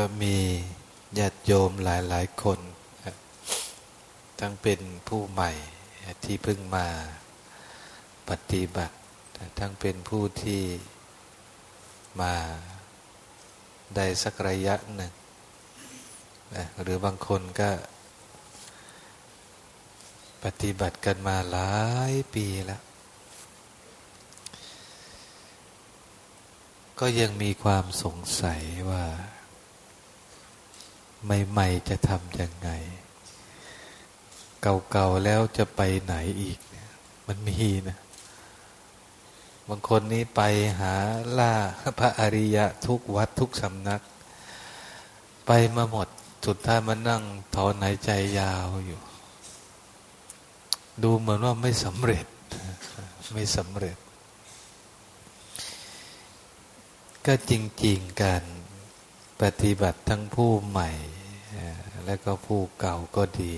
ก็มีญาติโยมหลายๆคน ทั้งเป็นผู้ใหม่ที่เพิ่งมาปฏิบัติ ทั้งเป็นผู้ที่มาได้สักระยะหนึ่ง หรือบางคนก็ ปฏิบัติกันมาหลายปีแล้ว ก็ยังมีความสงสัยว่า ใหม่ๆจะทำยังไง เก่าๆแล้วจะไปไหนอีกเนี่ยมันมีนะบางคนนี้ไปหาล่าพระอริยะทุกวัดทุกสำนัก ไปมาหมดสุดท้ายมานั่งถอนหายใจยาวอยู่ ดูเหมือนว่าไม่สำเร็จ ไม่สำเร็จ ก็จริง ๆการปฏิบัติทั้งผู้ใหม่ และก็ผู้เก่าก็ดี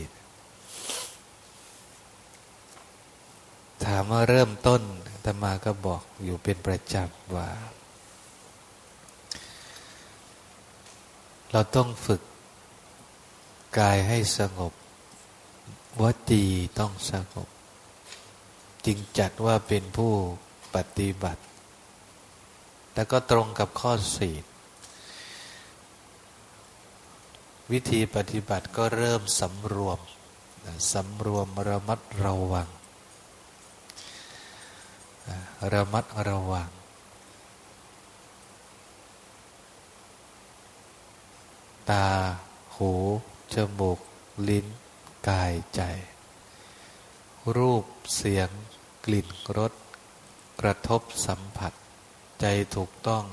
ถามว่าเริ่มต้นธรรมาก็บอกอยู่เป็นประจำว่า เราต้องฝึกกายให้สงบวจีต้องสงบ จึงจัดว่าเป็นผู้ปฏิบัติแล้วก็ตรงกับข้อสี่ วิธีปฏิบัติก็เริ่มสำรวมสำรวมระมัดระวัง ระมัดระวัง ตา หู จมูก ลิ้น กายใจ รูป เสียง กลิ่น รส กระทบสัมผัส ใจถูกต้อง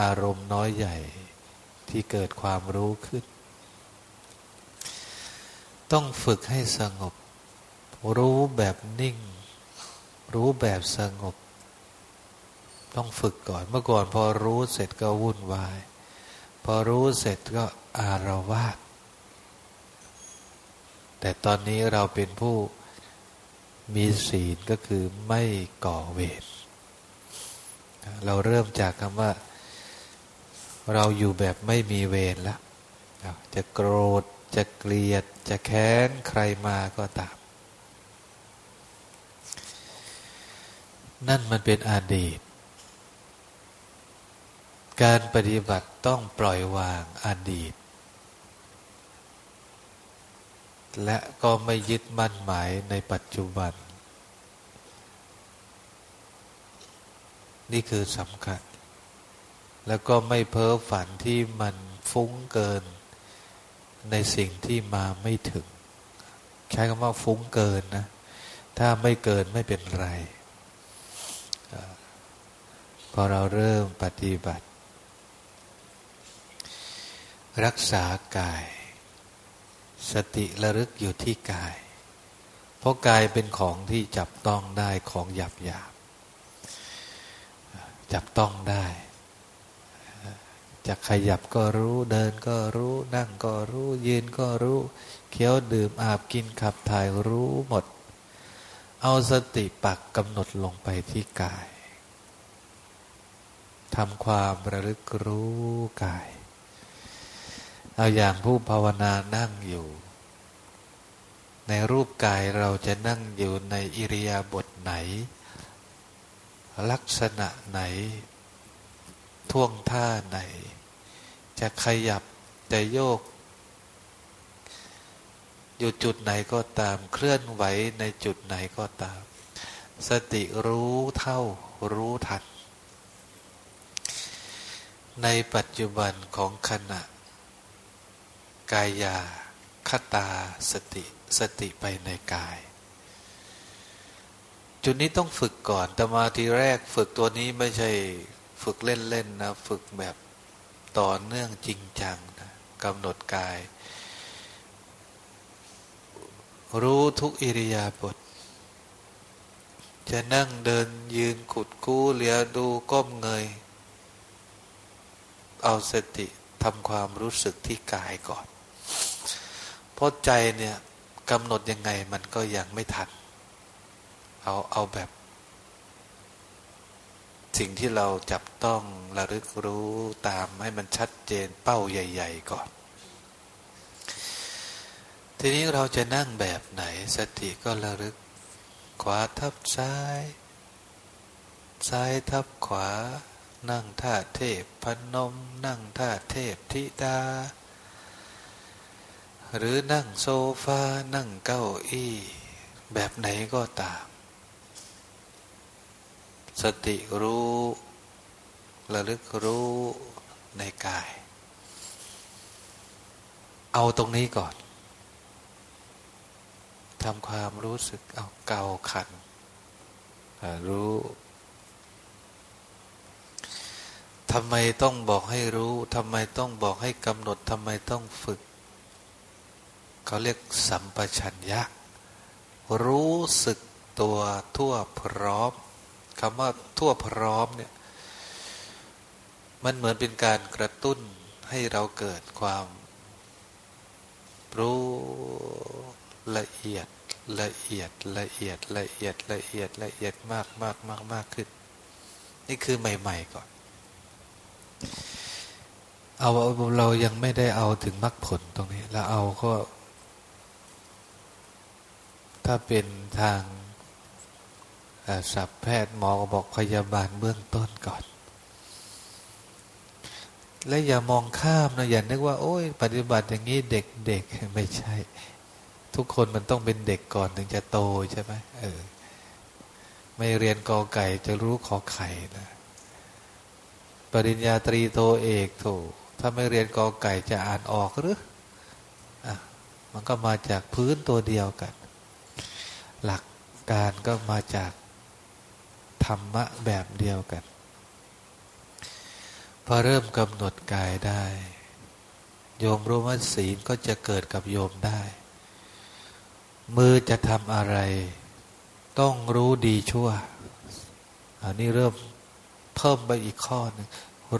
อารมณ์น้อยใหญ่ที่เกิดความรู้ขึ้น ต้องฝึกให้สงบ รู้แบบนิ่ง รู้แบบสงบ ต้องฝึกก่อนเมื่อก่อนพอรู้เสร็จก็วุ่นวาย พอรู้เสร็จก็อารวาสแต่ตอนนี้เราเป็นผู้มีศีลก็คือไม่ก่อเวรเราเริ่มจากคำว่า เราอยู่แบบไม่มีเวรแล้วจะโกรธจะเกลียด จะแค้นใครมาก็ตาม นั่นมันเป็นอดีต การปฏิบัติต้องปล่อยวางอดีต และก็ไม่ยึดมั่นหมายในปัจจุบัน นี่คือสำคัญ แล้วก็ไม่เพ้อฝันที่มันฟุ้งเกิน ในสิ่งที่มาไม่ถึง ใช้คำว่าฟุ้งเกินนะ ถ้าไม่เกินไม่เป็นไร พอเราเริ่มปฏิบัติ รักษากาย สติระลึกอยู่ที่กาย เพราะกายเป็นของที่จับต้องได้ของหยาบหยาบจับต้องได้ จะขยับก็รู้ เดินก็รู้ นั่งก็รู้ ยืนก็รู้ เคี้ยวดื่มอาบกินขับถ่ายรู้หมด เอาสติปักกำหนดลงไปที่กายทำความระลึกรู้กาย เอาอย่างผู้ภาวนานั่งอยู่ ในรูปกายเราจะนั่งอยู่ในอิริยาบถไหน ลักษณะไหน ท่วงท่าไหน จะขยับจะโยก อยู่จุดไหนก็ตามเคลื่อนไหวในจุดไหนก็ตาม สติรู้เท่ารู้ทัน ในปัจจุบันของขณะ กายาคตาสติสติไปในกาย จุดนี้ต้องฝึกก่อนแต่มาทีแรกฝึกตัวนี้ไม่ใช่ฝึกเล่นๆนะ ฝึกแบบ ต่อเนื่องจริงจังนะกำหนดกาย รู้ทุกอิริยาบถจะนั่งเดินยืนขุดกู้เหลียดูก้มเงย เอาสติทำความรู้สึกที่กายก่อนเพราะใจเนี่ยกำหนดยังไงมันก็ยังไม่ทัน เอาเอาแบบ สิ่งที่เราจับต้องระลึกรู้ตามให้มันชัดเจนเป้าใหญ่ ๆ ก่อน ทีนี้เราจะนั่งแบบไหนสติก็ระลึก ขวาทับซ้าย ซ้ายทับขวา นั่งท่าเทพพนม นั่งท่าเทพธิดา หรือนั่งโซฟา นั่งเก้าอี้ แบบไหนก็ตาม สติรู้ระลึกรู้ในกาย เอาตรงนี้ก่อนทำความรู้สึกเอาเกาขันรู้ทำไมต้องบอกให้รู้ทำไมต้องบอกให้กำหนดทำไมต้องฝึก เขาเรียกสัมปชัญญะรู้สึกตัวทั่วพร้อม คำว่าทั่วพร้อมเนี่ย มันเหมือนเป็นการกระตุ้นให้เราเกิดความรู้ละเอียดละเอียดละเอียดละเอียดละเอียดละเอียดมากมากมากมากขึ้น นี่คือใหม่ ๆ ก่อน เอาเรายังไม่ได้เอาถึงมรรคผลตรงนี้เราเอาก็ ถ้าเป็นทาง สับแพทย์หมอบอกพยาบาลเบื้องต้นก่อน และอย่ามองข้ามนะอย่านึกว่า โอ้ยปฏิบัติอย่างนี้เด็กๆไม่ใช่ ทุกคนมันต้องเป็นเด็กก่อนถึงจะโตใช่ไหมเออ ไม่เรียนกอไก่จะรู้ขอไข่นะปริญญาตรีโทเอกโถถ้าไม่เรียนกอไก่จะอ่านออกหรืออะมันก็มาจากพื้นตัวเดียวกัน หลักการก็มาจาก รรมะแบบเดียวกัน พอเริ่มกำหนดกายได้ โยมรู้ว่าศีลก็จะเกิดกับโยมได้ มือจะทำอะไร ต้องรู้ดีชั่ว อันนี้เริ่มเพิ่มไปอีกข้อหนึ่ง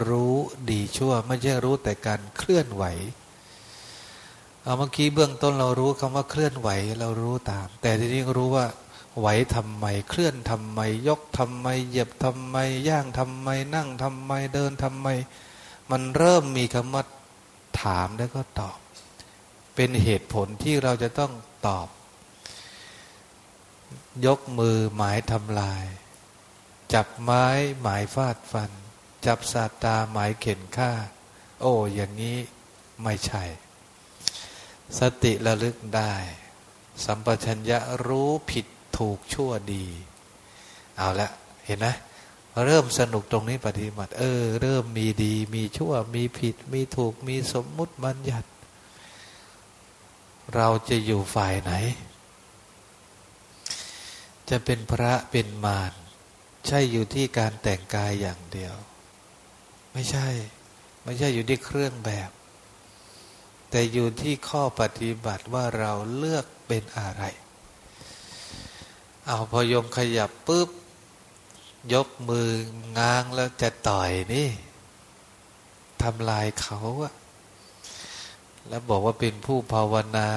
รู้ดีชั่ว ไม่ใช่รู้แต่การเคลื่อนไหวเอาเมื่อกี้เบื้องต้นเรารู้คำว่าเคลื่อนไหวเรารู้ตาม แต่ทีนี้รู้ว่า ไหวทำไมเคลื่อนทำไมยกทำไมเหยียบทำไมย่างทำไมนั่งทำไมเดินทำไม มันเริ่มมีคำว่าถามแล้วก็ตอบ เป็นเหตุผลที่เราจะต้องตอบ ยกมือหมายทำลาย จับไม้หมายฟาดฟัน จับสาตาหมายเข็นฆ่า โอ้อย่างนี้ไม่ใช่ สติระลึกได้ สัมปชัญญะรู้ผิด ถูกชั่วดี เอาละเห็นไหมเริ่มสนุกตรงนี้ปฏิบัติ เออ เริ่มมีดี มีชั่ว มีผิด มีถูก มีสมมุติบัญญัติ เราจะอยู่ฝ่ายไหน จะเป็นพระเป็นมารใช่อยู่ที่การแต่งกายอย่างเดียว ไม่ใช่ ไม่ใช่อยู่ที่เครื่องแบบ แต่อยู่ที่ข้อปฏิบัติว่าเราเลือกเป็นอะไร เอาพอยมขยับปุ๊บ ยกมือง้างแล้วจะต่อยนี่ทำลายเขาอะแล้วบอกว่าเป็นผู้ภาวนา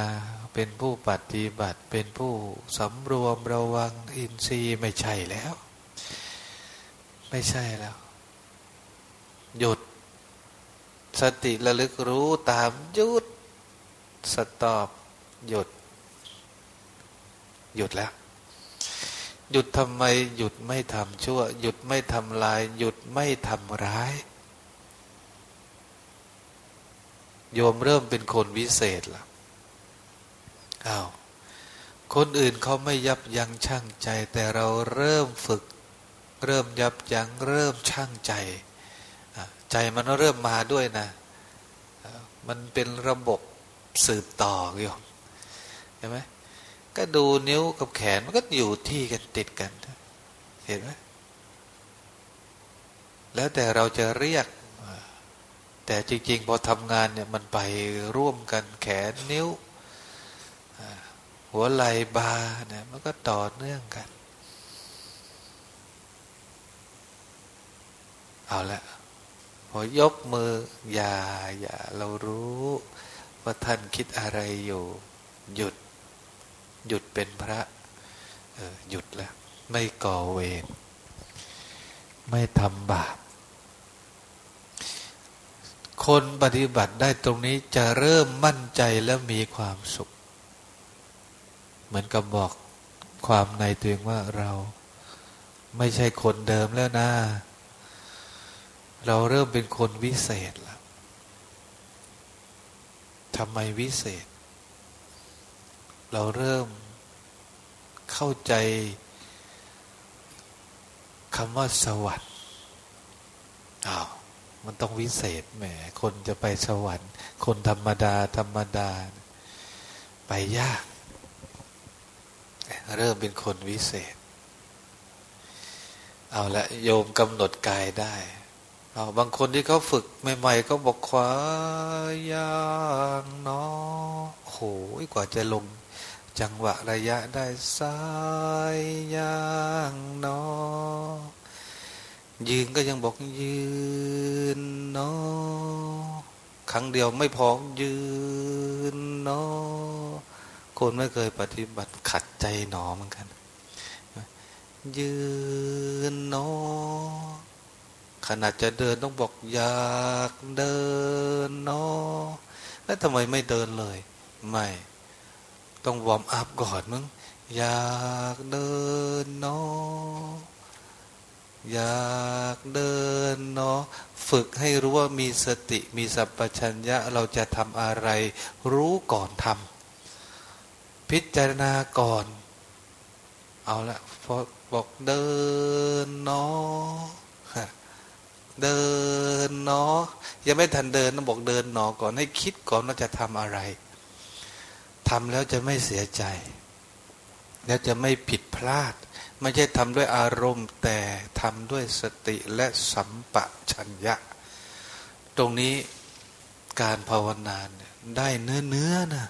เป็นผู้ปฏิบัติ เป็นผู้สำรวมระวังอินทรีย์ไม่ใช่แล้ว ไม่ใช่แล้ว หยุด สติระลึกรู้ตามหยุด สตอบ หยุด หยุดแล้ว หยุดทำไม หยุดไม่ทำชั่ว หยุดไม่ทำลาย หยุดไม่ทำร้าย โยมเริ่มเป็นคนวิเศษละอ้าวคนอื่นเขาไม่ยับยั้งชั่งใจ แต่เราเริ่มฝึก เริ่มยับยั้งเริ่มชั่งใจ ใจมันเริ่มมาด้วยนะ มันเป็นระบบสืบต่ออยู่เห็นไหม ก็ดูนิ้วกับแขนมันก็อยู่ที่กันติดกัน เห็นไหมแล้วแต่เราจะเรียก แต่จริง ๆ พอทำงานเนี่ยมันไปร่วมกันแขนนิ้ว หัวไหล่บาเนี่ยมันก็ต่อเนื่องกัน เอาละพอยกมือ อย่า อย่า เรารู้ ว่าท่านคิดอะไรอยู่ หยุด หยุดเป็นพระหยุดแล้ว ไม่ก่อเวรไม่ทำบาปคนปฏิบัติได้ตรงนี้จะเริ่มมั่นใจและมีความสุข เหมือนกับบอกความในตัวเองว่าเราไม่ใช่คนเดิมแล้วนะ เราเริ่มเป็นคนวิเศษแล้วทำไมวิเศษ เราเริ่มเข้าใจคำว่าสวรรค์อ้าวมันต้องวิเศษแหม คนจะไปสวรรค์ คนธรรมดา ธรรมดา ไปยาก เริ่มเป็นคนวิเศษ เอาละโยมกำหนดกายได้เอาบางคนที่เขาฝึกใหม่ๆก็บอกขวาย่างเนาะโหยกว่าจะลง จังหวะระยะได้ซ้ายย่างนาะยืนก็ยังบอกยืนนาะครั้งเดียวไม่พอยืนนาะคนไม่เคยปฏิบัติขัดใจหนอเหมือนกัน ยืนนาะขนาดจะเดินต้องบอกอยากเดินเนาะแล้วทำไมไม่เดินเลย ไม่ ต้อง warm up ก่อนมึง อยากเดินเนาะอยากเดินเนาะฝึกให้รู้ว่ามีสติมีสัมปชัญญะเราจะทำอะไร รู้ก่อนทำพิจารณาก่อน เอาละพอบอกเดินเนาะเดินเนาะยังไม่ทันเดินต้องบอกเดินหนอก่อนให้คิดก่อนว่าจะทำอะไรำแล้วจะไม่เสียใจ แล้วจะไม่ผิดพลาด ไม่ใช่ทำด้วยอารมณ์แต่ทำด้วยสติและสัมปชัญญะ ตรงนี้การภาวนานได้เนื้อเนื้อนะ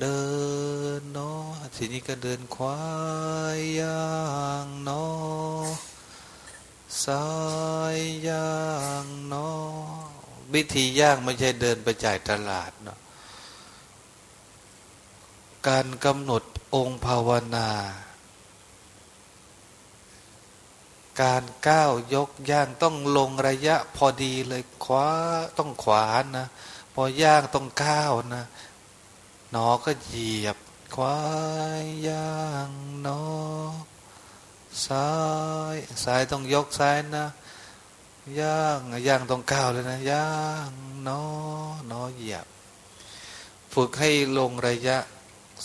เดินเนาะทีนี้ก็เดินควายย่างเนาะสายย่างเนาะวิธีย่างไม่ใช่เดินไปจ่ายตลาดเนาะ การกำหนดองค์ภาวนา การก้าวยกย่างต้องลงระยะพอดีเลยขวาต้องขวานะ พอย่างต้องก้าวนะหนอก็เหยียบควายย่างเนาะซ้ายซ้ายต้องยกซ้ายนะย่างย่างต้องก้าวเลยนะย่างนอนอเหยียบ ฝึกให้ลงระยะ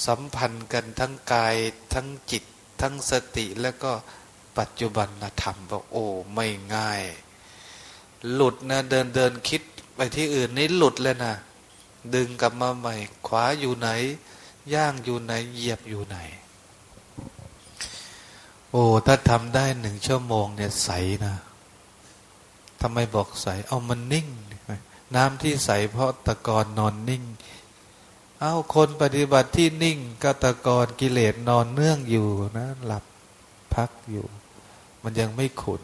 สัมพันธ์กันทั้งกายทั้งจิต ทั้งสติแล้วก็ปัจจุบันธรรมบอกโอ้ไม่ง่าย หลุดนะเดินเดินคิดไปที่อื่นนี่หลุดเลยนะดึงกลับมาใหม่ ขวาอยู่ไหน ย่างอยู่ไหนเหยียบอยู่ไหน โอ้ถ้าทำได้หนึ่งชั่วโมงเนี่ยใสนะทำไมบอกใส เอามันนิ่ง น้ำที่ใสเพราะตะกอนนอนนิ่ง เอาคนปฏิบัติที่นิ่งกตะกอนกิเลสนอนเนื่องอยู่นะหลับพักอยู่ มันยังไม่ขุน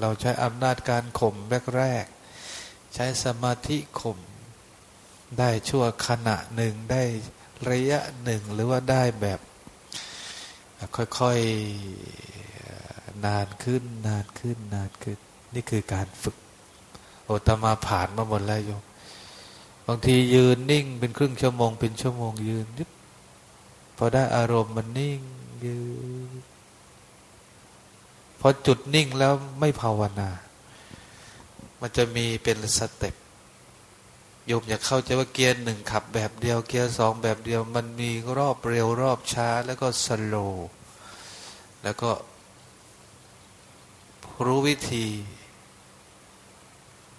เราใช้อำนาจการข่มแรกๆใช้สมาธิข่มได้ชั่วขณะหนึ่งได้ระยะหนึ่งหรือว่าได้แบบ ค่อยๆนานขึ้นนานขึ้นนานขึ้น นี่คือการฝึก โอตมาผ่านมาหมดแล้วโยมางทียืนนิ่งเป็นครึ่งชั่วโมง เป็นชั่วโมงยืนยึบพอได้อารมณ์มันนิ่งยืนพอจุดนิ่งแล้วไม่ภาวนา มันจะมีเป็น step โยมอยากเข้าใจว่าเกียร์หนึ่งขับแบบเดียว เกียร์สองแบบเดียว มันมีรอบเร็วรอบช้า แล้วก็ slow แล้วก็รู้วิธี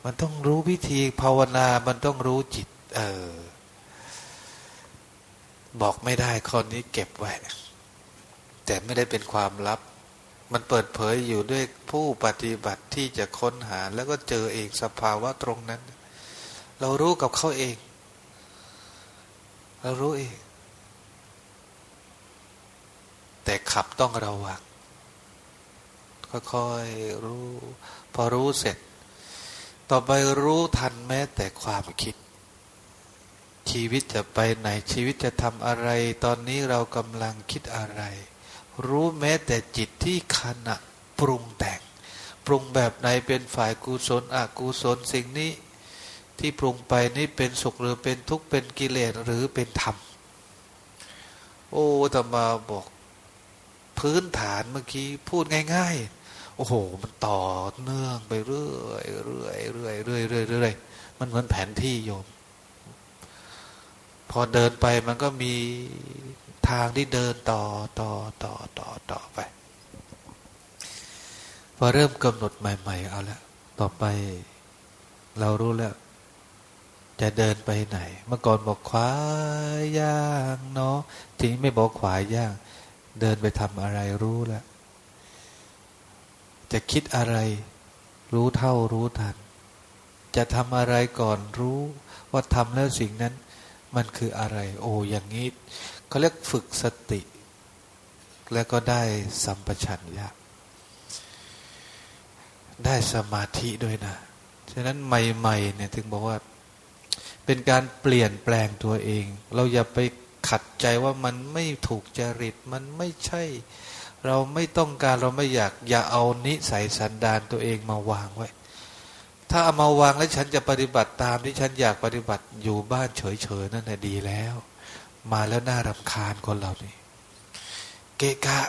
มันต้องรู้วิธีภาวนา มันต้องรู้จิต เออ บอกไม่ได้คนนี้เก็บไว้ แต่ไม่ได้เป็นความลับ มันเปิดเผยอยู่ด้วยผู้ปฏิบัติที่จะค้นหา แล้วก็เจอเองสภาวะตรงนั้น เรารู้กับเขาเอง เรารู้เอง แต่ขับต้องระวังค่อยๆรู้ พอรู้เสร็จ ต่อไปรู้ทันแม้แต่ความคิด ชีวิตจะไปไหนชีวิตจะทำอะไร ตอนนี้เรากำลังคิดอะไร รู้แม้แต่จิตที่ขณะปรุงแต่ง ปรุงแบบไหนเป็นฝ่ายกุศลอกุศลสิ่งนี้ ที่ปรุงไปนี่เป็นสุขหรือเป็นทุกข์เป็นกิเลสหรือเป็นธรรม โอ้ธรรมาบอก พื้นฐานเมื่อกี้พูดง่าย ๆ โอ้โห มันต่อเนื่องไปเรื่อยเรื่อยเรื่อยเรื่อยเรื่อยเรื่อยมันเหมือนแผนที่โยม พอเดินไปมันก็มีทางที่เดินต่อต่อต่อต่อต่อไป พอเริ่มกำหนดใหม่ ๆ เอาละต่อไป เรารู้แล้ว จะเดินไปไหน เมื่อก่อนบอกขวาย่างเนาะทีนี้ไม่บอกขวาย่าง เดินไปทำอะไรรู้แล้ว จะคิดอะไร รู้เท่ารู้ทัน จะทำอะไรก่อนรู้ว่าทำแล้วสิ่งนั้น มันคืออะไร โอ้อย่างนี้เขาเรียกฝึกสติ แล้วก็ได้สัมปชัญญะได้สมาธิด้วยนะ ฉะนั้นใหม่ๆเนี่ยถึงบอกว่า เป็นการเปลี่ยนแปลงตัวเอง เราอย่าไปขัดใจว่ามันไม่ถูกจริต มันไม่ใช่ เราไม่ต้องการเราไม่อยาก อย่าเอานิสัยสันดานตัวเองมาวางไว้ ถ้าเอามาวางแล้วฉันจะปฏิบัติตามที่ฉันอยากปฏิบัติอยู่บ้านเฉยๆนั่นแหละดีแล้ว มาแล้วน่ารำคาญคนเรานี่เกะกะ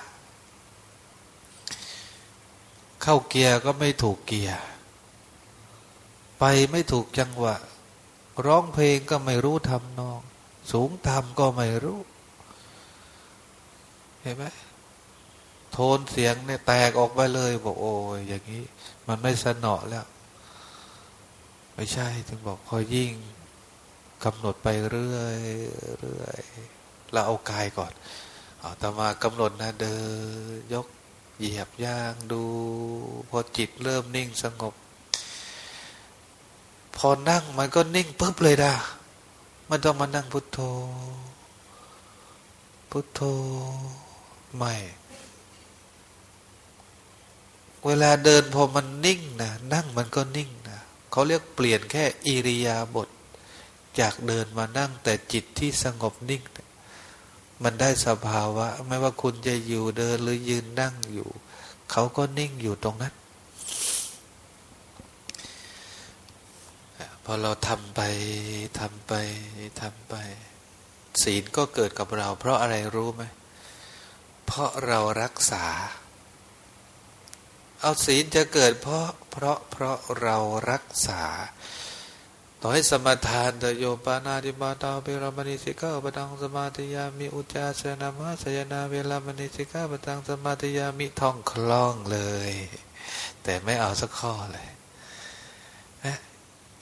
เข้าเกียร์ก็ไม่ถูกเกียร์ไปไม่ถูกจังหวะ ร้องเพลงก็ไม่รู้ทำนอง สูงทำก็ไม่รู้ เห็นไหม โทนเสียงเนี่ยแตกออกไปเลยบอกโอ้ยอย่างนี้ มันไม่สนอแล้วไม่ใช่ถึงบอกพอยิ่งกำหนดไปเรื่อยเรื่อยเราเอากายก่อน เอาต่อมากำหนดนะเดินยกเหยียบย่างดู พอจิตเริ่มนิ่งสงบ พอนั่งมันก็นิ่งปุ๊บเลยด่ามันต้องมานั่งพุทโธ พุทโธ ไม่ เวลาเดินพอมันนิ่งนะนั่งมันก็นิ่งนะเขาเรียกเปลี่ยนแค่อิริยาบถจากเดินมานั่งแต่จิตที่สงบนิ่ง มันได้สภาวะ ไม่ว่าคุณจะอยู่เดินหรือยืนนั่งอยู่ เขาก็นิ่งอยู่ตรงนั้นพอเราทำไปทำไปทำไป ศีลก็เกิดกับเรา เพราะอะไรรู้ไหม เพราะเรารักษา เอาศีลจะเกิดเพราะเพราะเพราะเรารักษา ต่อให้สมาทานเตโยปานาติมาตาเปรามณีสิกาปตังสมาธิยามิอุจาสนามาสยนาเวลามณีสิกาปตังสมาธิยามิท่องคล่องเลย แต่ไม่เอาสักข้อเลยนะ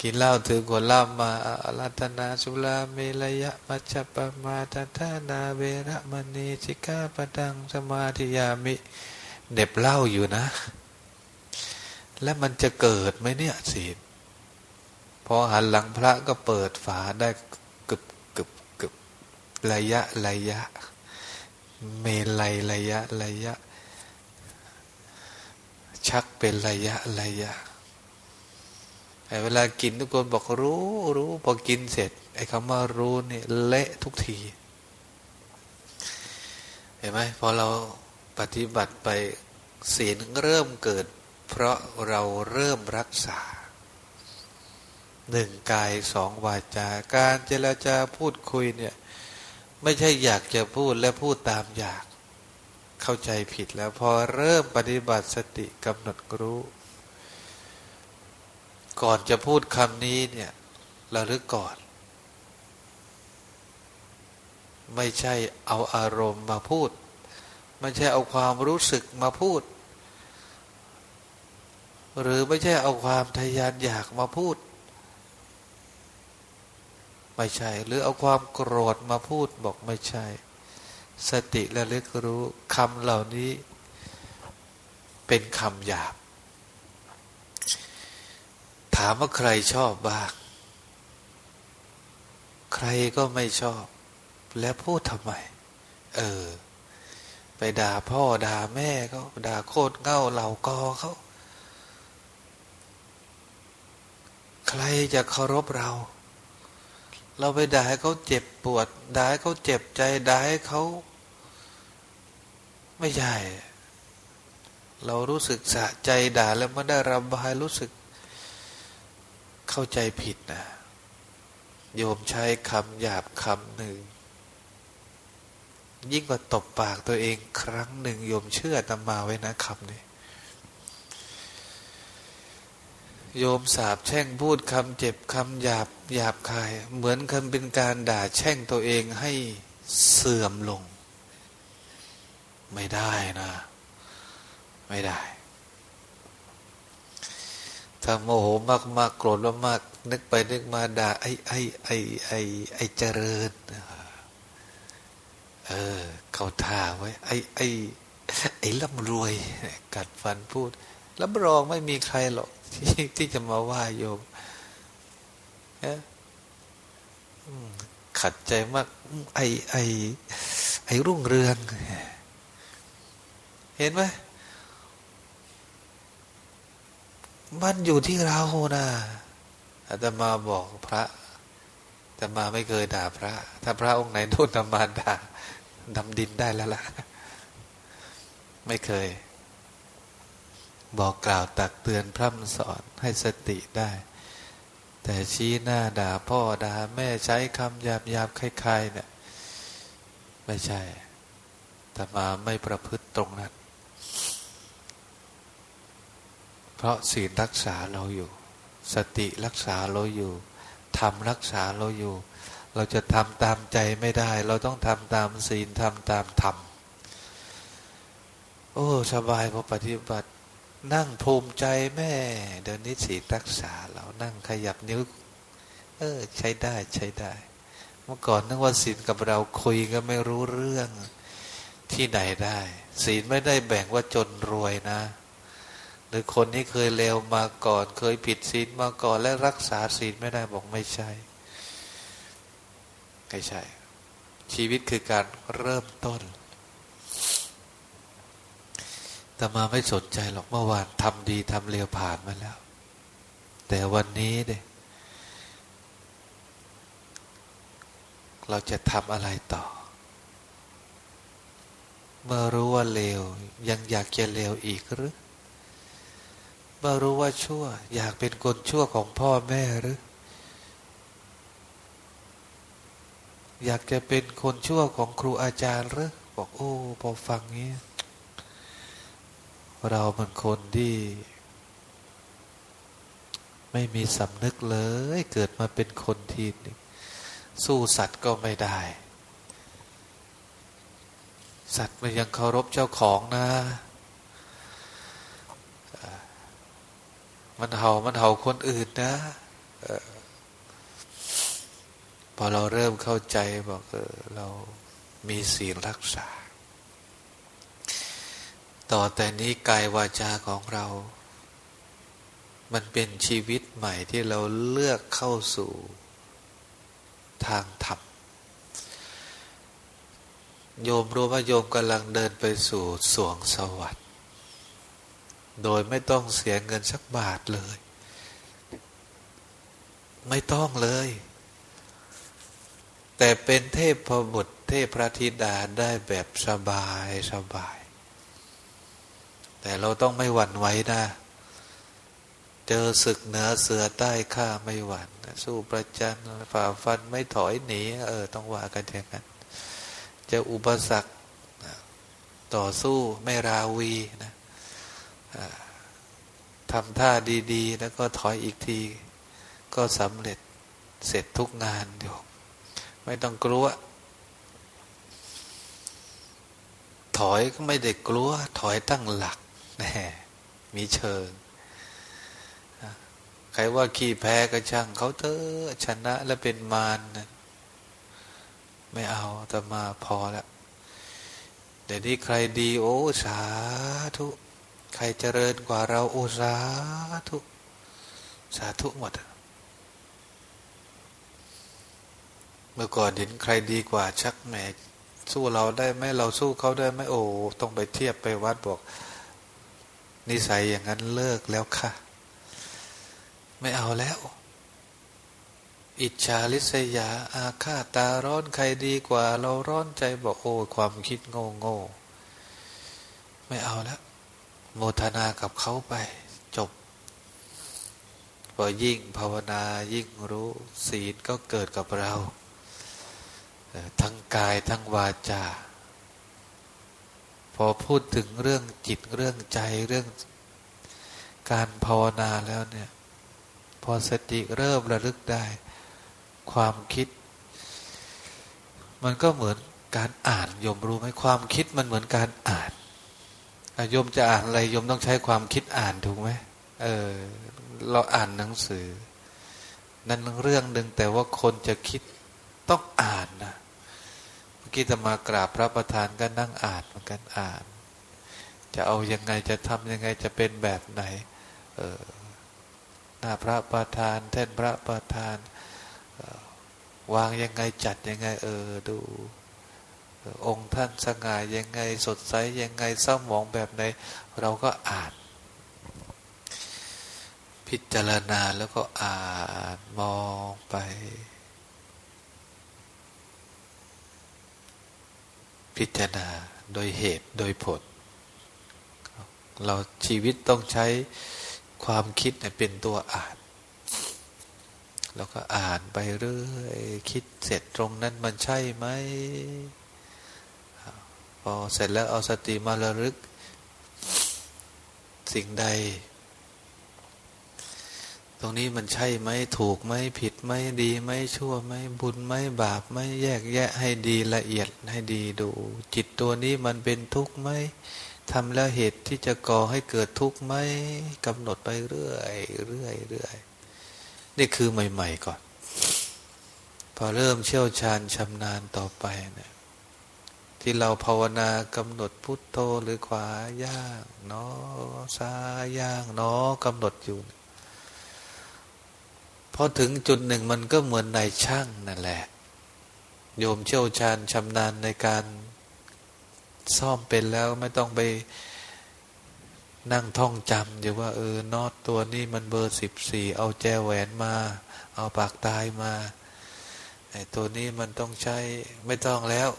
กินเหล้าถือขวดเหล้ามาลัตนาสุลาเมลยะมัจจปมาตทานาเวรมณีสิกาปตังสมาธิยามิเด็บเหล้าอยู่นะ แล้วมันจะเกิดไหมเนี่ยศีลพอหันหลังพระก็เปิดฝาได้กึบกึบกึบระยะระยะ เมลัยระยะระยะ ชักเป็นระยะระยะไอ้เวลากินทุกคนบอกรู้รู้พอกินเสร็จ ไอ้คำว่ารู้เนี่ยเละทุกที เห็นไหมพอเราปฏิบัติไปศีลเริ่มเกิด เพราะเราเริ่มรักษาหนึ่งกายสองวาจาการเจรจาพูดคุยเนี่ย ไม่ใช่อยากจะพูดและพูดตามอยาก เข้าใจผิดแล้วพอเริ่มปฏิบัติสติกำหนดรู้ ก่อนจะพูดคำนี้เนี่ยระลึกก่อน ไม่ใช่เอาอารมณ์มาพูด ไม่ใช่เอาความรู้สึกมาพูด หรือไม่ใช่เอาความทยานอยากมาพูด ไม่ใช่ หรือเอาความโกรธมาพูดบอกไม่ใช่ สติและลึกรู้คำเหล่านี้ เป็นคำหยาบ ถามว่าใครชอบบ้าง ใครก็ไม่ชอบ และพูดทำไม เออ ไปด่าพ่อด่าแม่เขาด่าโคตรเง่าเหล่ากอเขา ใครจะเคารพเรา เราไปด่าให้เขาเจ็บปวดด่าให้เขาเจ็บใจด่าให้เขาไม่ใช่ เรารู้สึกสะใจด่าแล้วไมันได้ระบายรู้สึกเข้าใจผิดนะโยมใช้คำหยาบคำหนึ่ง ยิ่งกว่าตบปากตัวเองครั้งหนึ่งโยมเชื่อตมาไว้นะคำนี้ โยมสาบแช่งพูดคำเจ็บคำหยาบหยาบคาย เหมือนคำเป็นการด่าแช่งตัวเองให้เสื่อมลง ไม่ได้นะ ไม่ได้ ถ้าโมโหมากมากโกรธมากนึกไปนึกมาด่าไอ้ไอ้ไอ้ไอ้ไอ้เจริญ เออ เขาท่าไว้ ไอ้ไอ้ไอ้ร่ำรวย กัดฟันพูดรับรองไม่มีใครหรอก ที่ที่จะมาว่าโยมขัดใจมาก ไอ้ไอไอรุ่งเรือง เห็นไหมมันอยู่ที่เรานะอาตมาบอกพระแต่มาไม่เคยด่าพระ ถ้าพระองค์ไหนโดนธรรมาด่าดำดินได้แล้วล่ะ ไม่เคย บอกกล่าวตักเตือนพร่ำสอนให้สติได้ แต่ชี้หน้าด่าพ่อด่าแม่ใช้คำหยาบหยาบคล้ายๆเนี่ยไม่ใช่แต่มาไม่ประพฤติตรงนั้น เพราะศีลรักษาเราอยู่ สติรักษาเราอยู่ธรรมรักษาเราอยู่ เราจะทำตามใจไม่ได้ เราต้องทำตามศีลทำตามธรรมโอ้สบายพอปฏิบัติ นั่งภูมิใจแม่ เดี๋ยวนี้ศีลรักษาเรานั่งขยับนิ้ว เออ ใช้ได้ใช้ได้ เมื่อก่อนนึกว่าศีลกับเราคุยก็ไม่รู้เรื่องที่ไหนได้ ศีลไม่ได้แบ่งว่าจนรวยนะ หรือคนที่เคยเลวมาก่อน เคยผิดศีลมาก่อนและรักษาศีลไม่ได้บอกไม่ใช่ไม่ใช่ ชีวิตคือการเริ่มต้น แต่มาไม่สนใจหรอกเมื่อวานทำดีทำเลวผ่านมาแล้ว แต่วันนี้เด้เราจะทำอะไรต่อ เมื่อรู้ว่าเลวยังอยากจะเลวอีกหรือเมื่อรู้ว่าชั่ว อยากเป็นคนชั่วของพ่อแม่หรือ อยากจะเป็นคนชั่วของครูอาจารย์หรือบอกโอ้พอฟังนี้ เราเป็นคนที่ ไม่มีสำนึกเลย เกิดมาเป็นคนทีนึงสู้สัตว์ก็ไม่ได้ สัตว์มันยังเคารพเจ้าของนะ มันเห่ามันเห่าคนอื่นนะพอเราเริ่มเข้าใจบอกเออเรามีศีลรักษา ต่อแต่นี้กายวาจาของเรา มันเป็นชีวิตใหม่ที่เราเลือกเข้าสู่ทางธรรม โยมรู้ว่าโยมกำลังเดินไปสู่สวงสวรรค์ โดยไม่ต้องเสียเงินสักบาทเลย ไม่ต้องเลย แต่เป็นเทพพบุตรเทพพระธิดาได้แบบสบายสบาย แต่เราต้องไม่หวั่นไหวนะ เจอศึกเหนือเสือใต้ข้าไม่หวั่นสู้ประจันฝ่าฟันไม่ถอยหนี เออ ต้องว่ากันอย่างนั้นจออุปสรรคต่อสู้ไม่ราวีนะทำท่าดีๆ แล้วก็ถอยอีกที ก็สำเร็จเสร็จทุกงานโยมไม่ต้องกลัว ถอยก็ไม่ได้กลัว ถอยตั้งหลัก แน่มีเชิงใครว่าขี้แพ้ก็ช่างเขาเถอะชนะแล้วเป็นมารนะไม่เอาแต่มาพอแล้วเดี๋ยวนี้ใครดีโอ้สาธุใครเจริญกว่าเราโอ้สาธุสาธุหมด เมื่อก่อนเห็นใครดีกว่าชักแหมสู้เราได้ไหมเราสู้เขาได้ไหมโอ้ต้องไปเทียบไปวัดบอก นิสัยอย่างนั้นเลิกแล้วค่ะ ไม่เอาแล้ว อิจฉาลิษยา อาฆาตาร้อนใครดีกว่า เราร้อนใจบอกโอ้ความคิดโง่โง่ไม่เอาแล้วโมทนากับเขาไป จบพอยิ่งภาวนายิ่งรู้ ศีลก็เกิดกับเรา ทั้งกายทั้งวาจา อพูดถึงเรื่องจิตเรื่องใจเรื่องการภาวนาแล้วเนี่ย พอสติเริ่มระลึกได้ ความคิด มันก็เหมือนการอ่านยมรู้ไหมความคิดมันเหมือนการอ่านยมจะอ่านอะไรยมต้องใช้ความคิดอ่านถูกไหมเออ เราอ่านหนังสือ นั่นเรื่องหนึ่งแต่ว่าคนจะคิดต้องอ่านนะ กี้จะมากราบพระประธานก็นั่งอ่านเหมือนกันอ่าน จะเอายังไงจะทำยังไงจะเป็นแบบไหน เออหน้าพระประธานแท่นพระประธานวางยังไงจัดยังไง เออดู องค์ท่านสง่ายังไงสดใสยังไงเศร้าหมองแบบไหน เราก็อ่าน พิจารณาแล้วก็อ่านมองไป พิจารณาโดยเหตุโดยผล เราชีวิตต้องใช้ความคิดเป็นตัวอ่าน แล้วก็อ่านไปเรื่อยคิดเสร็จตรงนั้นมันใช่ไหมพอเสร็จแล้วเอาสติมาระลึก สิ่งใด ตรงนี้มันใช่ไหมถูกไหมผิดไหมดีไหมชั่วไหมบุญไหมบาปไหมแยกแยะให้ดีละเอียดให้ดีดู จิตตัวนี้มันเป็นทุกข์ไหมทำแล้วเหตุที่จะก่อให้เกิดทุกข์ไหมกำหนดไปเรื่อยเรื่อยเรื่อยนี่คือใหม่ ๆ ก่อน พอเริ่มเชี่ยวชาญชำนาญต่อไปเนะี่ยที่เราภาวนากำหนดพุทโธหรือขวาย่างเนาะซ้ายย่างเนาะกำหนดอยู่ อถึงจุดหนึ่งมันก็เหมือนนายช่างนั่นแหละ โยมเชี่ยวชาญชำนาญในการซ่อมเป็นแล้วไม่ต้องไปนั่งท่องจำอยู่ว่า เออนอตตัวนี้มันเบอร์สิบสี่เอาแจแหวนมา เอาปากตายมาไอ้ตัวนี้มันต้องใช้ไม่ต้องแล้ว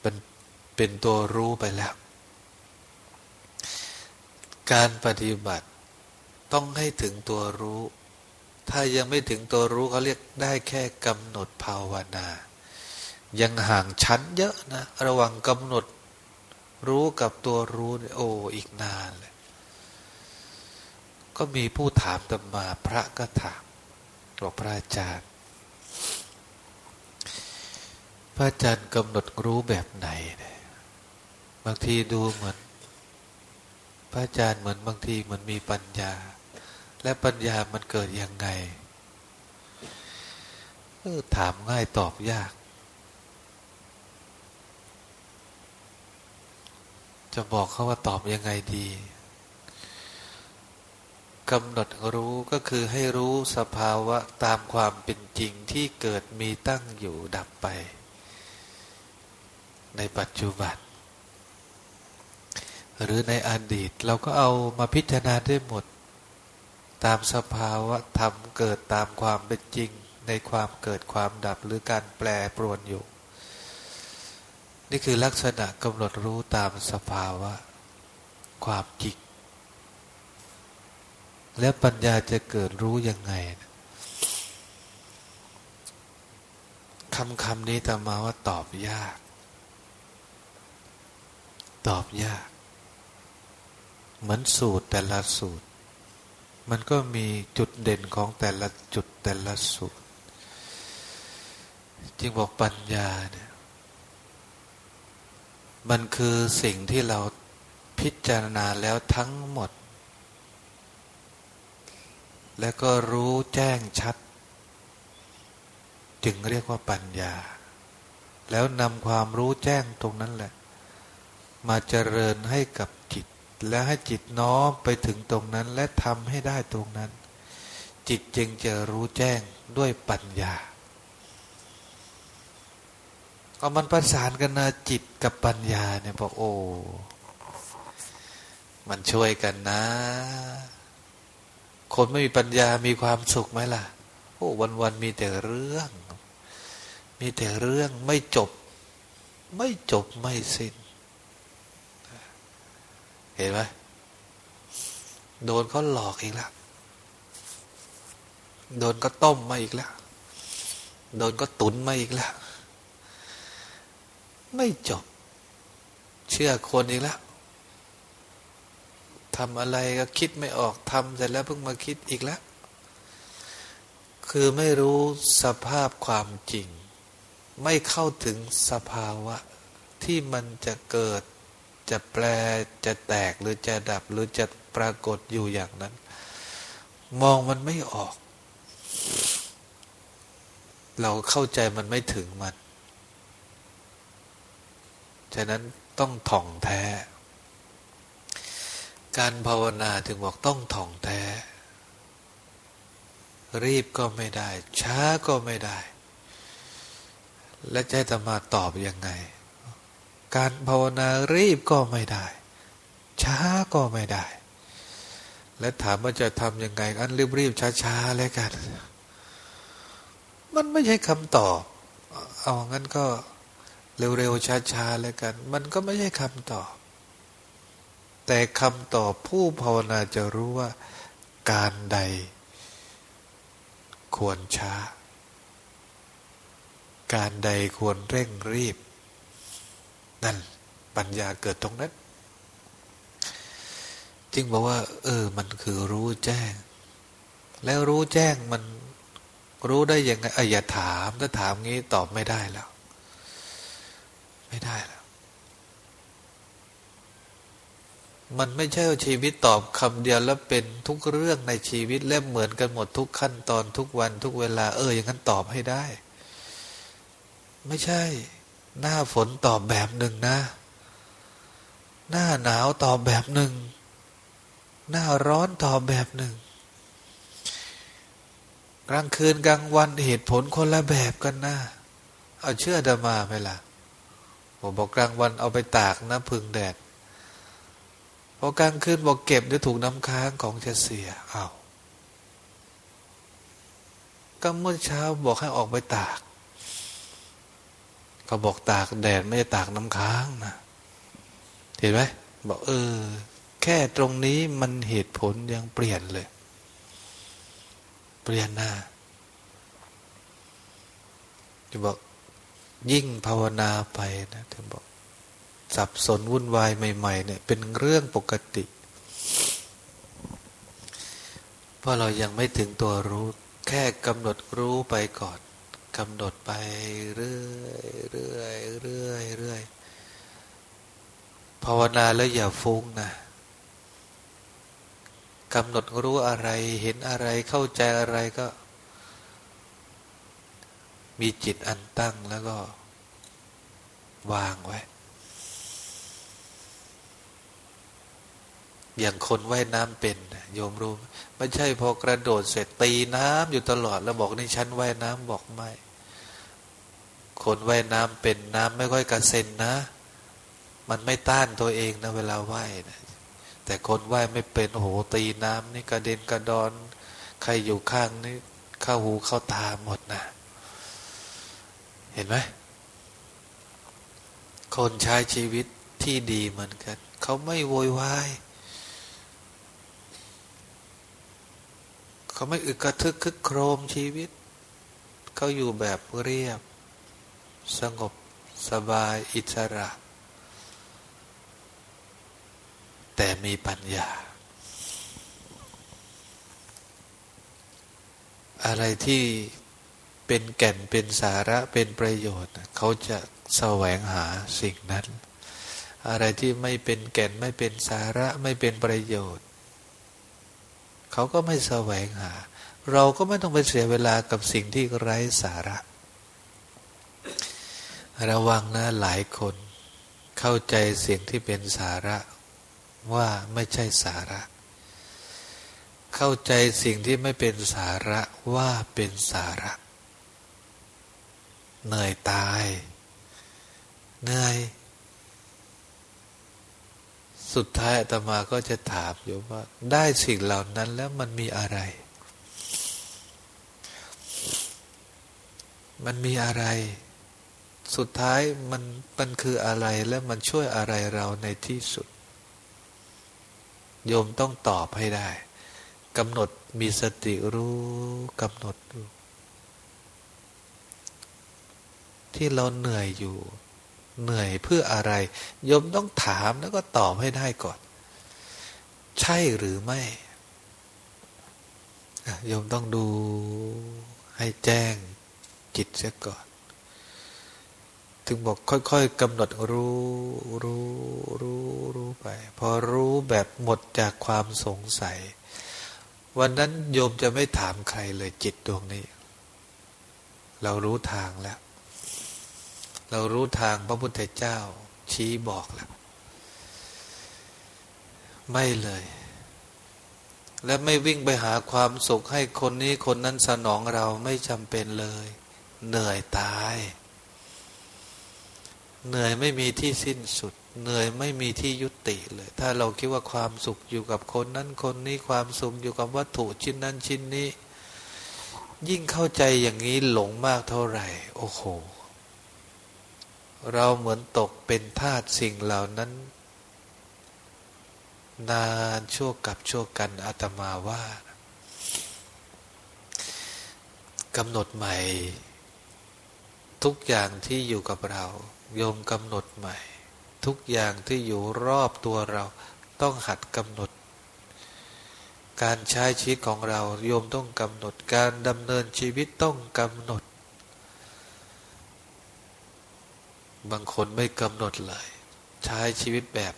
เป็นเป็นตัวรู้ไปแล้ว การปฏิบัติ ต้องให้ถึงตัวรู้ ถ้ายังไม่ถึงตัวรู้เขาเรียกได้แค่กำหนดภาวนา ยังห่างชั้นเยอะนะ ระหว่างกำหนดรู้กับตัวรู้โอ้อีกนานเลย ก็มีผู้ถามตมา พระก็ถามบอกพระอาจารย์ พระอาจารย์กำหนดรู้แบบไหนเนี่ยบางทีดูเหมือน พระอาจารย์เหมือนบางทีเหมือนมีปัญญา และปัญญามันเกิดยังไงเออถามง่ายตอบยาก จะบอกเขาว่าตอบยังไงดีกำหนดรู้ก็คือให้รู้สภาวะตามความเป็นจริงที่เกิดมีตั้งอยู่ดับไป ในปัจจุบัน หรือในอดีต เราก็เอามาพิจารณาได้หมด ตามสภาวะธรรมเกิดตามความเป็นจริง ในความเกิดความดับหรือการแปรปรวนอยู่ นี่คือลักษณะกำหนดรู้ตามสภาวะ ความจริง แล้วปัญญาจะเกิดรู้ยังไงคำคำนี้ตมาว่าตอบยาก ตอบยาก เหมือนสูตรแต่ละสูตร มันก็มีจุดเด่นของแต่ละจุดแต่ละสูตร จึงบอกปัญญาเนี่ยมันคือสิ่งที่เราพิจารณาแล้วทั้งหมด แล้วก็รู้แจ้งชัด จึงเรียกว่าปัญญา แล้วนำความรู้แจ้งตรงนั้นแหละ มาเจริญให้กับ และให้จิตน้อมไปถึงตรงนั้น และทำให้ได้ตรงนั้น จิตจึงจะรู้แจ้งด้วยปัญญาเอามันประสานกันนะจิตกับปัญญาเนี่ยบอกโอ้มันช่วยกันนะ คนไม่มีปัญญามีความสุขไหมล่ะ โอ้วันวันมีแต่เรื่อง มีแต่เรื่องไม่จบ ไม่จบไม่สิ้น เห็นไหมโดนเขาหลอกอีกแล้ว โดนก็ต้มมาอีกแล้ว โดนก็ตุนมาอีกแล้ว ไม่จบ เชื่อคนอีกแล้วทำอะไรก็คิดไม่ออกทำเสร็จแล้วเพิ่งมาคิดอีกแล้ว คือไม่รู้สภาพความจริง ไม่เข้าถึงสภาวะที่มันจะเกิด จะแปลจะแตกหรือจะดับหรือจะปรากฏอยู่อย่างนั้น มองมันไม่ออก เราเข้าใจมันไม่ถึงมัน ฉะนั้นต้องท่องแท้ การภาวนาถึงบอกต้องท่องแท้ รีบก็ไม่ได้ ช้าก็ไม่ได้ และจจะมาตอบยังไง การภาวนารีบก็ไม่ได้ ช้าก็ไม่ได้ และถามว่าจะทำยังไงอันรีบรีบช้าช้าแล้วกัน มันไม่ใช่คำตอบ เอางั้นก็เร็วๆช้าๆแล้วกัน มันก็ไม่ใช่คำตอบ แต่คำตอบผู้ภาวนาจะรู้ว่า การใด ควรช้า การใดควรเร่งรีบ นั่นปัญญาเกิดตรงนั้น จึงบอกว่า เออ มันคือรู้แจ้ง แล้วรู้แจ้งมันรู้ได้ยังไงอย่าถามถ้าถามงี้ตอบไม่ได้แล้ว ไม่ได้แล้ว มันไม่ใช่ชีวิตตอบคำเดียวแล้วเป็นทุกเรื่องในชีวิตและเหมือนกันหมดทุกขั้นตอนทุกวันทุกเวลา เอออย่างนั้นตอบให้ได้ ไม่ใช่ หน้าฝนตอบแบบหนึ่งนะ หน้าหนาวตอบแบบหนึ่ง หน้าร้อนตอบแบบหนึ่ง กลางคืนกลางวันเหตุผลคนละแบบกันนะเอาเชื่อดามาไหมล่ะผมบอกกลางวันเอาไปตากน้ำพึ่งแดดพอกลางคืนบอกเก็บเดี๋ยวถูกน้ำค้างของจะเสียเอา้าก็เมื่อเช้าบอกให้ออกไปตาก ก็บอกตากแดดไม่ได้ตากน้ำค้างนะเห็นไหมบอกเออ แค่ตรงนี้มันเหตุผลยังเปลี่ยนเลย เปลี่ยนหน้าจะบอกยิ่งภาวนาไปนะท่บอก สับสนวุ่นวายใหม่ ๆ เนี่ย เป็นเรื่องปกติ เพราะเรายังไม่ถึงตัวรู้ แค่กำหนดรู้ไปก่อน กำหนดไปเรื่อยเรื่อยเรื่อยเรื่อยภาวนาแล้วอย่าฟุ้งนะกำหนดรู้อะไรเห็นอะไรเข้าใจอะไรก็ มีจิตอันตั้งแล้วก็ วางไว้ อย่างคนว่ายน้ำเป็น โยมรู้ ไม่ใช่พอกระโดดเสร็จตีน้ำอยู่ตลอด แล้วบอกนี่ฉันว่ายน้ำบอกไม่ คนว่ายน้ำเป็นน้ำไม่ค่อยกระเซ็นนะ มันไม่ต้านตัวเองนะ เวลาว่ายนะแต่คนว่ายไม่เป็นโอ้โหตีน้ำนี่กระเด็นกระดอน ใครอยู่ข้างนี่เข้าหูเข้าตาหมดนะ เห็นไหมคนใช้ชีวิตที่ดีเหมือนกัน เขาไม่โวยวายเขาไม่อึกกระทึกคึกโครมชีวิต เขาอยู่แบบเรียบ สงบสบายอิสระ แต่มีปัญญา อะไรที่เป็นแก่นเป็นสาระเป็นประโยชน์ เขาจะแสวงหาสิ่งนั้น อะไรที่ไม่เป็นแก่นไม่เป็นสาระไม่เป็นประโยชน์ เขาก็ไม่แสวงหา เราก็ไม่ต้องไปเสียเวลากับสิ่งที่ไร้สาระ ระวังนะหลายคน เข้าใจสิ่งที่เป็นสาระว่าไม่ใช่สาระ เข้าใจสิ่งที่ไม่เป็นสาระว่าเป็นสาระ เหนื่อยตาย เหนื่อย สุดท้ายอาตมาก็จะถามอยู่ว่า ได้สิ่งเหล่านั้นแล้วมันมีอะไร มันมีอะไร สุดท้ายมันมันคืออะไรและมันช่วยอะไรเราในที่สุด โยมต้องตอบให้ได้กำหนดมีสติรู้กำหนดรู้ที่เราเหนื่อยอยู่ เหนื่อยเพื่ออะไร โยมต้องถามแล้วก็ตอบให้ได้ก่อน ใช่หรือไม่โยมต้องดูให้แจ้งจิตเสียก่อน ถึงบอกค่อยๆกำหนดรู้รู้รู้รู้ไป พอรู้แบบหมดจากความสงสัย วันนั้นโยมจะไม่ถามใครเลยจิตดวงนี้ เรารู้ทางแล้ว เรารู้ทางพระพุทธเจ้า ชี้บอกแล้ว ไม่เลย และไม่วิ่งไปหาความสุขให้คนนี้คนนั้นสนองเราไม่จำเป็นเลย เหนื่อยตาย เหนื่อยไม่มีที่สิ้นสุด เหนื่อยไม่มีที่ยุติเลย ถ้าเราคิดว่าความสุขอยู่กับคนนั้นคนนี้ความสุขอยู่กับวัตถุชิ้นนั้นชิ้นนี้ ยิ่งเข้าใจอย่างนี้หลงมากเท่าไหร่ โอ้โห เราเหมือนตกเป็นทาสสิ่งเหล่านั้น นานชั่วกับชั่วกันอาตมาว่ากำหนดใหม่ ทุกอย่างที่อยู่กับเรา โยมกำหนดใหม่ ทุกอย่างที่อยู่รอบตัวเราต้องหัดกำหนด การใช้ชีวิตของเราโยมต้องกำหนดการดำเนินชีวิตต้องกำหนด บางคนไม่กำหนดเลย ใช้ชีวิตแบบ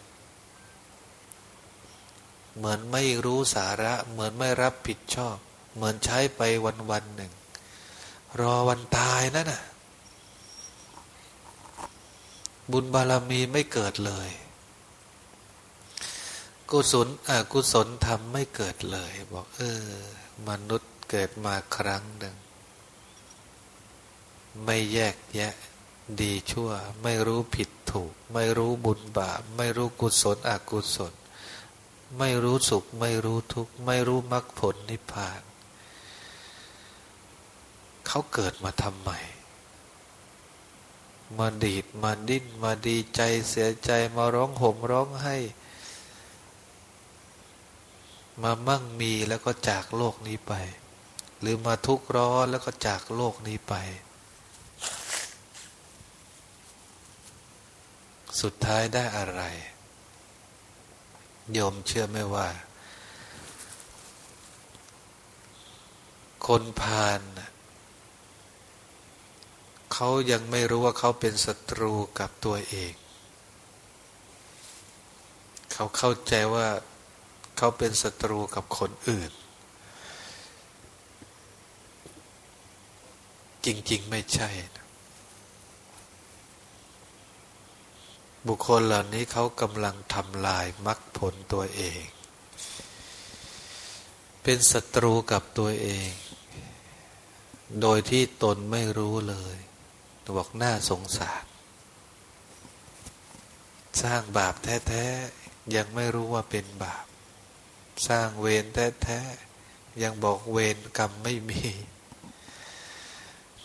เหมือนไม่รู้สาระ เหมือนไม่รับผิดชอบ เหมือนใช้ไปวันวันหนึ่ง รอวันตายนั่นน่ะ บุญบารมีไม่เกิดเลย กุศลอกุศลทำไม่เกิดเลย บอก เออ มนุษย์เกิดมาครั้งหนึ่ง ไม่แยกแยะ ดีชั่ว ไม่รู้ผิดถูก ไม่รู้บุญบาปไม่รู้กุศลอกุศล ไม่รู้สุข ไม่รู้ทุกข์ ไม่รู้มรรคผลนิพพาน เขาเกิดมาทำไม มาดีดมาดิ้นมาดีใจเสียใจมาร้องห่มร้องให้ มามั่งมีแล้วก็จากโลกนี้ไป หรือมาทุกข์ร้อนแล้วก็จากโลกนี้ไป สุดท้ายได้อะไร โยมเชื่อไหมว่า คนพาล เขายังไม่รู้ว่าเขาเป็นศัตรูกับตัวเอง เขาเข้าใจว่าเขาเป็นศัตรูกับคนอื่น จริง ๆ ไม่ใช่ บุคคลเหล่านี้เขากำลังทำลายมรรคผลตัวเอง เป็นศัตรูกับตัวเองโดยที่ตนไม่รู้เลย บอกหน้าสงสาร สร้างบาปแท้ๆ ยังไม่รู้ว่าเป็นบาป สร้างเวรแท้ๆ ยังบอกเวรกรรมไม่มี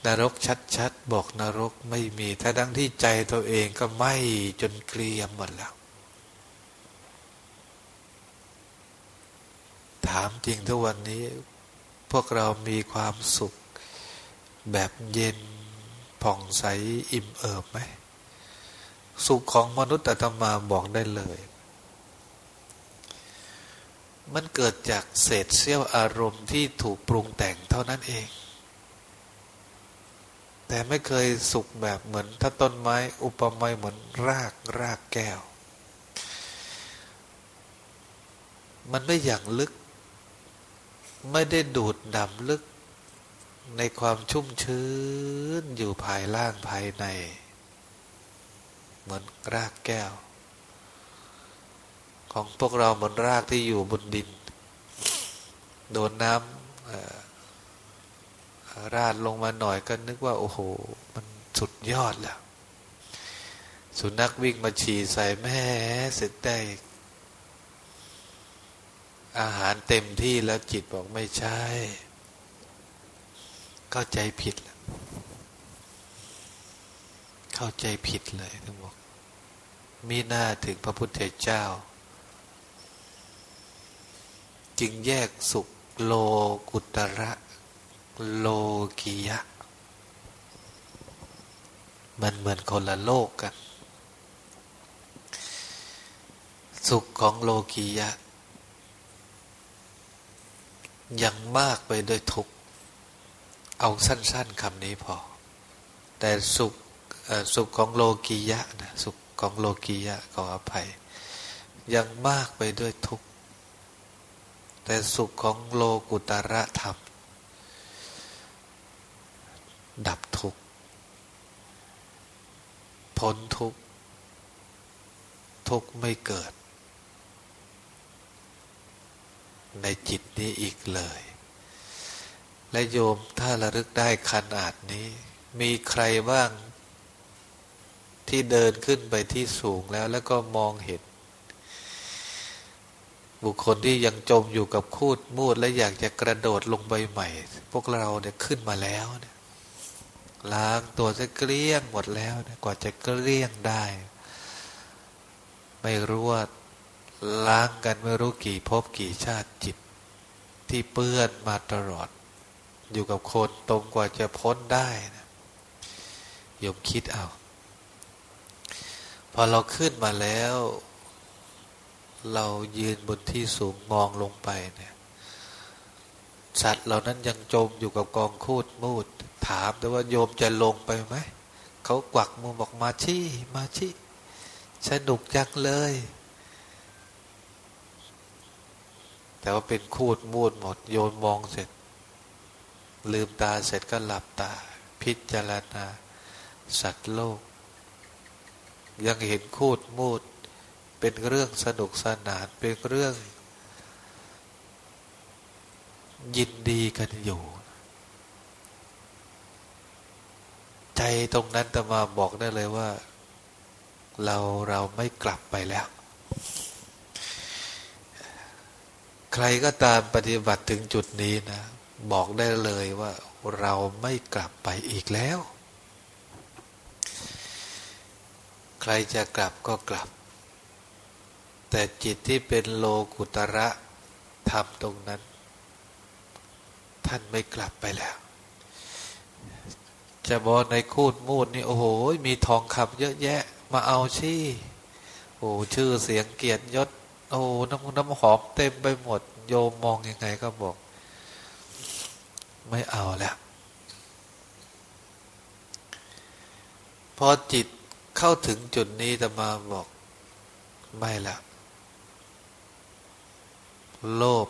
นรกชัดๆ บอกนรกไม่มี ถ้าดังที่ใจตัวเองก็ไหม้จนเกลียมหมดแล้วถามจริงทุกวันนี้ พวกเรามีความสุข แบบเย็น ผ่องใสอิ่มเอิบไหมสุขของมนุษย์ธรรมาบอกได้เลย มันเกิดจากเศษเสี้ยวอารมณ์ที่ถูกปรุงแต่งเท่านั้นเอง แต่ไม่เคยสุขแบบเหมือน ถ้าต้นไม้อุปมาเหมือนรากรากแก้ว มันไม่อย่างลึก ไม่ได้ดูดดำลึก ในความชุ่มชื้นอยู่ภายล่างภายใน เหมือนรากแก้ว ของพวกเราเหมือนรากที่อยู่บนดิน โดนน้ำราดลงมาหน่อยก็นึกว่า โอ้โห มันสุดยอดแล้ว สุนัขวิ่งมาฉี่ใส่แม่เสร็จได้อาหารเต็มที่แล้วจิตบอกไม่ใช่ เข้าใจผิดเข้าใจผิดเลยทั้งบอกมีหน้าถึงพระพุทธเจ้า จึงแยกสุขโลกุตระโลกียะ มันเหมือนคนละโลกกัน สุขของโลกียะ ยังมากไปด้วยทุกข เอาสั้น ๆคำนี้พอ แต่สุขสุขของโลกียะนะสุขของโลกียะขออภัย ยังมากไปด้วยทุกข์ แต่สุขของโลกุตระธรรม ดับทุกข์พ้นทุกข์ทุกข์ไม่เกิด ในจิตนี้อีกเลย และโยมถ้าระลึกได้ขนาดนี้ มีใครบ้าง ที่เดินขึ้นไปที่สูงแล้วแล้วก็มองเห็น บุคคลที่ยังจมอยู่กับคูดมูด และอยากจะกระโดดลงไปใหม่ พวกเราเนี่ยขึ้นมาแล้วเนี่ยล้างตัวจะเกลี้ยงหมดแล้วกว่าจะเกลี้ยงได้ ไม่รู้ว่าล้างกันไม่รู้กี่ภพกี่ชาติจิต ที่เปื้อนมาตลอด อยู่กับคนตรงกว่าจะพ้นได้นะยมคิดเอา พอเราขึ้นมาแล้ว เรายืนบนที่สูงมองลงไปเนี่ยสัตว์เหล่านั้นยังจมอยู่กับกองคูดมูด ถามแต่ว่าโยมจะลงไปไหม เขากวักมือบอกมาชี้มาชี้สนุกจังเลย แต่ว่าเป็นคูดมูดหมด โยนมองเสร็จ ลืมตาเสร็จก็หลับตา พิจารณา สัตว์โลก ยังเห็นคูดมูด เป็นเรื่องสนุกสนาน เป็นเรื่อง ยินดีกันอยู่ ใจตรงนั้นจะมาบอกได้เลยว่า เราเราไม่กลับไปแล้วใครก็ตามปฏิบัติถึงจุดนี้นะ บอกได้เลยว่าเราไม่กลับไปอีกแล้ว ใครจะกลับก็กลับ แต่จิตที่เป็นโลกุตระทำตรงนั้น ท่านไม่กลับไปแล้ว จะบอกในคูดมูดนี่ โอ้โห มีทองคำเยอะแยะ มาเอาชี่โอ้ชื่อเสียงเกียรติยศ โอ้น้ำน้ำหอมเต็มไปหมด โยมมองยังไงก็บอก ไม่เอาแล้ว พอจิตเข้าถึงจุดนี้จะมาบอก ไม่ละ โลภ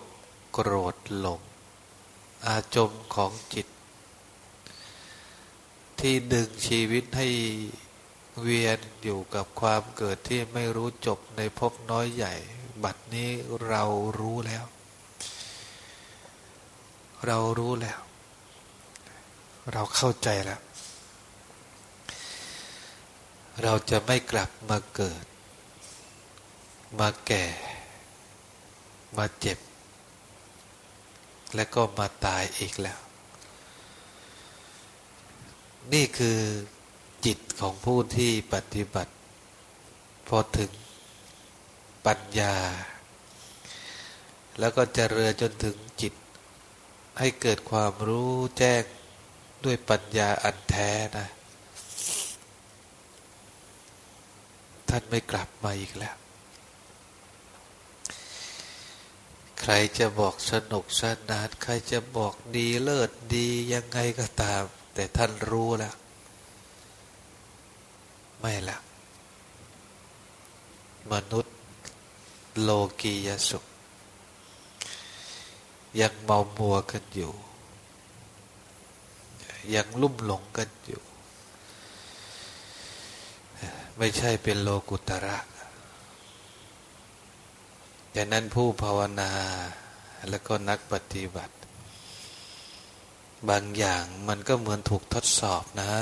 โกรธหลง อาจมของจิต ที่ดึงชีวิตให้เวียนอยู่กับความเกิดที่ไม่รู้จบในภพน้อยใหญ่ บัดนี้เรารู้แล้ว เรารู้แล้ว เราเข้าใจแล้ว เราจะไม่กลับมาเกิด มาแก่ มาเจ็บ และก็มาตายอีกแล้ว นี่คือจิตของผู้ที่ปฏิบัติ พอถึงปัญญา แล้วก็จเจริญจนถึงจิต ให้เกิดความรู้แจ้ง ด้วยปัญญาอันแท้นะ ท่านไม่กลับมาอีกแล้ว ใครจะบอกสนุกสนาน ใครจะบอกดีเลิศดียังไงก็ตาม แต่ท่านรู้แล้ว ไม่ละ มนุษย์โลกียสุข ยังเมามัวกันอยู่ ยังลุ่มหลงกันอยู่ ไม่ใช่เป็นโลกุตระดังนั้นผู้ภาวนาแล้วก็นักปฏิบัติ บางอย่างมันก็เหมือนถูกทดสอบนะ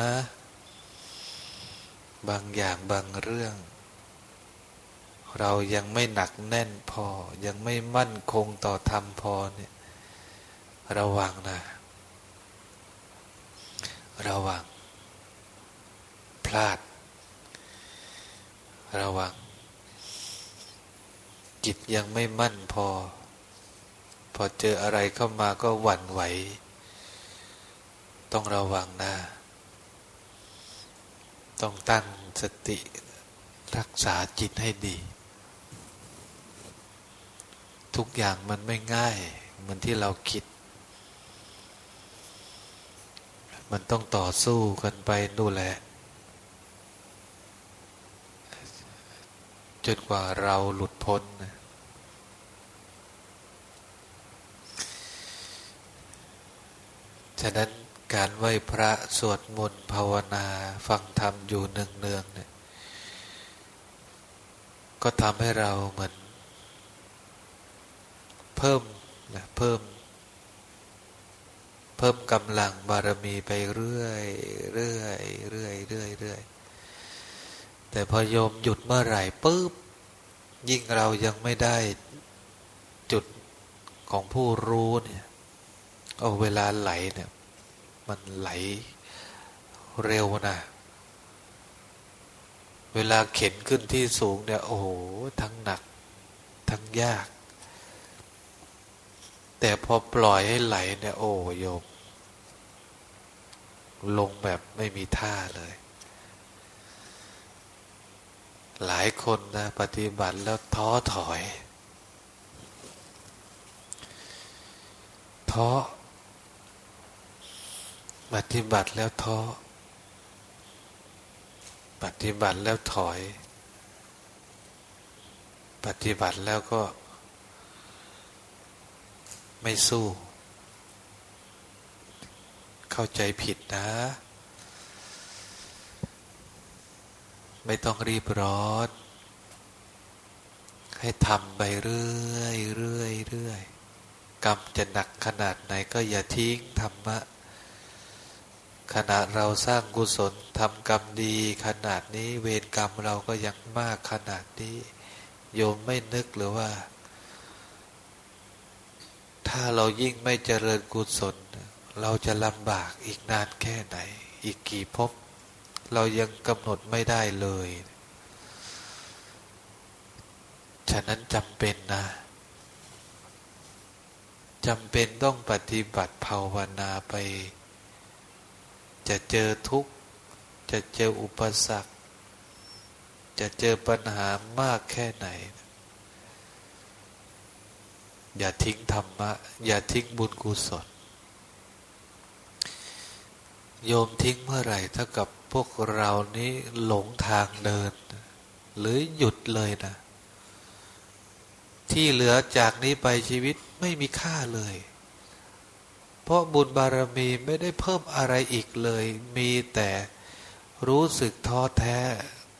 บางอย่างบางเรื่อง เรายังไม่หนักแน่นพอ ยังไม่มั่นคงต่อธรรมพอเนี่ยระวังนะ ระวัง พลาด ระวัง จิตยังไม่มั่นพอ พอเจออะไรเข้ามาก็หวั่นไหว ต้องระวังนะต้องตั้งสติรักษาจิตให้ดี ทุกอย่างมันไม่ง่าย เหมือนที่เราคิด มันต้องต่อสู้กันไปนู่นแหละ จนกว่าเราหลุดพ้นนะฉะนั้นการไหว้พระสวดมนต์ภาวนาฟังธรรมอยู่เนืองๆเนี่ย ก็ทำให้เราเหมือน เพิ่มนะเพิ่ม เพิ่มกำลังบารมีไปเรื่อยเรื่อยเรื่อยเรื่อยเรื่อยแต่พอโยมหยุดเมื่อไหร่ปุ๊บยิ่งเรายังไม่ได้จุดของผู้รู้เนี่ยเอาเวลาไหลเนี่ย มันไหลเร็วนะเวลาเข็นขึ้นที่สูงเนี่ย โอ้โห ทั้งหนัก ทั้งยาก แต่พอปล่อยให้ไหลเนี่ย โอ้โยมลงแบบไม่มีท่าเลย หลายคนนะ ปฏิบัติแล้วท้อถอย ท้อ ปฏิบัติแล้วท้อ ปฏิบัติแล้วถอย ปฏิบัติแล้วก็ ไม่สู้ เข้าใจผิดนะ ไม่ต้องรีบร้อน ให้ทำไปเรื่อยเรื่อยเรื่อยกรรมจะหนักขนาดไหนก็อย่าทิ้งธรรมะ ขณะเราสร้างกุศลทำกรรมดีขนาดนี้ เวรกรรมเราก็ยังมากขนาดนี้ โยมไม่นึกหรือว่า ถ้าเรายิ่งไม่เจริญกุศล เราจะลำบากอีกนานแค่ไหน อีกกี่ภพเรายังกำหนดไม่ได้เลย ฉะนั้นจำเป็นนะจำเป็นต้องปฏิบัติภาวนาไป จะเจอทุกข์ จะเจออุปสรรค จะเจอปัญหามากแค่ไหน อย่าทิ้งธรรมะ อย่าทิ้งบุญกุศล โยมทิ้งเมื่อไหร่เท่ากับพวกเรานี้หลงทางเดิน หรือหยุดเลยนะ ที่เหลือจากนี้ไปชีวิตไม่มีค่าเลย เพราะบุญบารมีไม่ได้เพิ่มอะไรอีกเลย มีแต่รู้สึกท้อแท้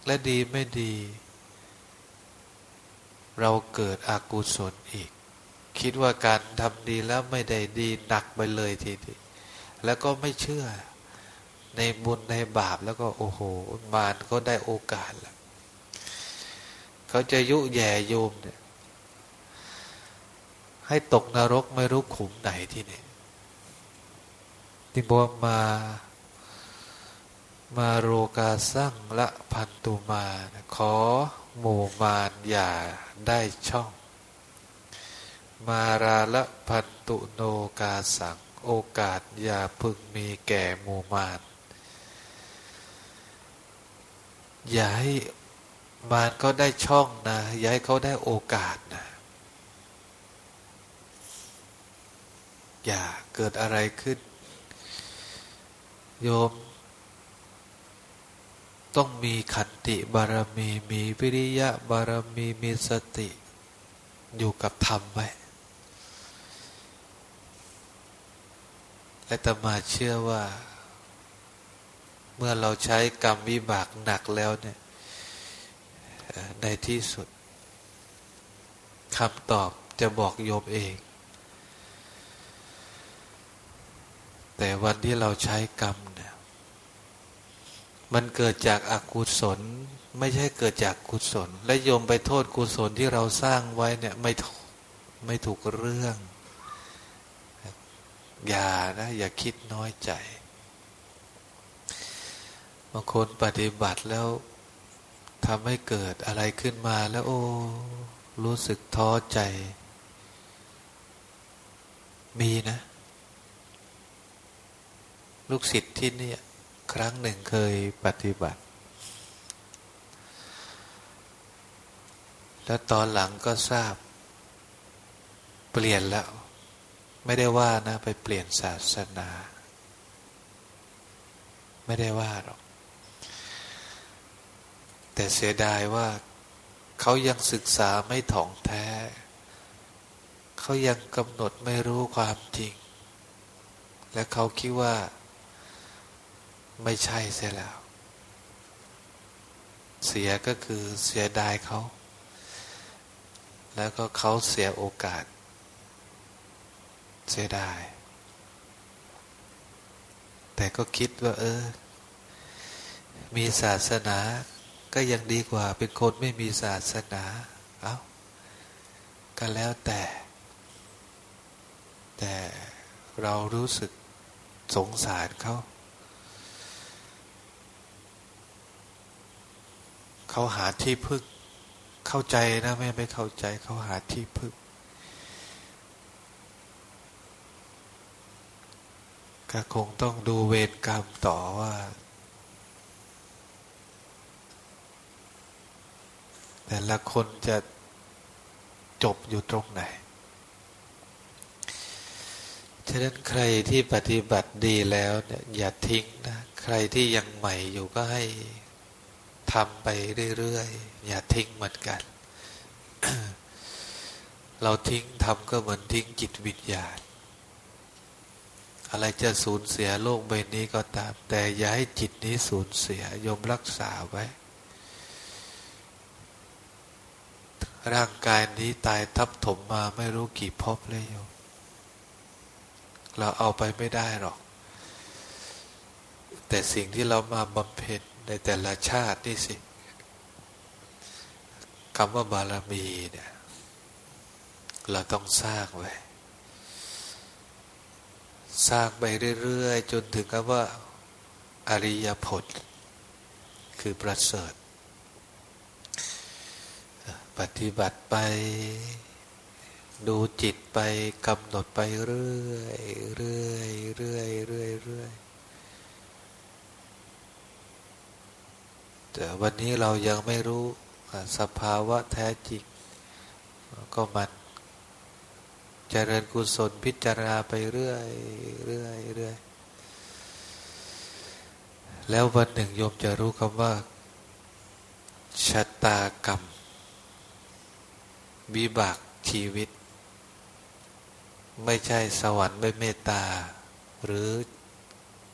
และดีไม่ดี เราเกิดอากุศลอีก คิดว่าการทำดีแล้วไม่ได้ดีหนักไปเลยทีเดียวแล้วก็ไม่เชื่อในบุญในบาปแล้วก็โอ้โห มารก็ได้โอกาสแล้วเขาจะยุแย่โยมเนี่ย ให้ตกนรกไม่รู้ขุมไหนที่นี่ที่บอกมา มาโรกาสั่งละพันตุมา ขอหมู่มารอย่าได้ช่อง มาราละพันตุโนกาสัง โอกาสอย่าพึงมีแก่หมู่มานอย่าให้มารเขาได้ช่องนะ อย่าให้เขาได้โอกาสนะ อย่าเกิดอะไรขึ้น โยม ต้องมีขันติบารมี มีวิริยะบารมี มีสติ อยู่กับธรรมไว้ และตมาเชื่อว่า เมื่อเราใช้กรรมวิบากหนักแล้วเนี่ย ในที่สุดคำตอบจะบอกโยมเอง แต่วันที่เราใช้กรรมเนี่ยมันเกิดจากอากุศล ไม่ใช่เกิดจากกุศล และโยมไปโทษกุศลที่เราสร้างไว้เนี่ยไม่ไม่ถูกเรื่อง อย่านะอย่าคิดน้อยใจบางคนปฏิบัติแล้วทำให้เกิดอะไรขึ้นมาแล้ว โอ้ รู้สึกท้อใจ มีนะ ลูกศิษย์ที่นี่ครั้งหนึ่งเคยปฏิบัติ แล้วตอนหลังก็ทราบ เปลี่ยนแล้ว ไม่ได้ว่านะ ไปเปลี่ยนศาสนา ไม่ได้ว่าหรอก แต่เสียดายว่าเขายังศึกษาไม่ถ่องแท้ เขายังกำหนดไม่รู้ความจริง และเขาคิดว่า ไม่ใช่เสียแล้ว เสียก็คือเสียดายเขา แล้วก็เขาเสียโอกาส เสียดาย แต่ก็คิดว่า เออ มีศาสนาก็ยังดีกว่า เป็นคนไม่มีศาสนา เอา้า ก็แล้วแต่ แต่เรารู้สึกสงสารเขา เขาหาที่พึ่ง เข้าใจนะไม่ไม่เข้าใจ เขาหาที่พึ่ง ก็คงต้องดูเวรกรรมต่อว่า แต่ละคนจะจบอยู่ตรงไหน ฉะนั้นใครที่ปฏิบัติดีแล้วเนี่ยอย่าทิ้งนะ ใครที่ยังใหม่อยู่ก็ให้ทำไปเรื่อยๆ อย่าทิ้งเหมือนกัน เราทิ้งทำก็เหมือนทิ้งจิตวิญญาณ อะไรจะสูญเสียโลกใบนี้ก็ตาม แต่อย่าให้จิตนี้สูญเสียยมรักษาไว้ ร่างกายนี้ตายทับถมมาไม่รู้กี่ภพเลยโยมเราเอาไปไม่ได้หรอก แต่สิ่งที่เรามาบำเพ็ญในแต่ละชาตินี่สิคำว่าบารมีเนี่ย เราต้องสร้างไว้ สร้างไปเรื่อยๆ จนถึงกับว่า อริยผล คือประเสริฐ ปฏิบัติไป ดูจิตไปกำหนดไปเรื่อยเรื่อยเรื่อยเรื่อยเรื่อยแต่วันนี้เรายังไม่รู้สภาวะแท้จริง ก็มัน เจริญกุศลพิจารณาไปเรื่อยเรื่อยเรื่อยแล้ววันหนึ่งโยมจะรู้คำว่าชะตากรรมวิบากชีวิต ไม่ใช่สวรรค์ไม่เมตตา หรือ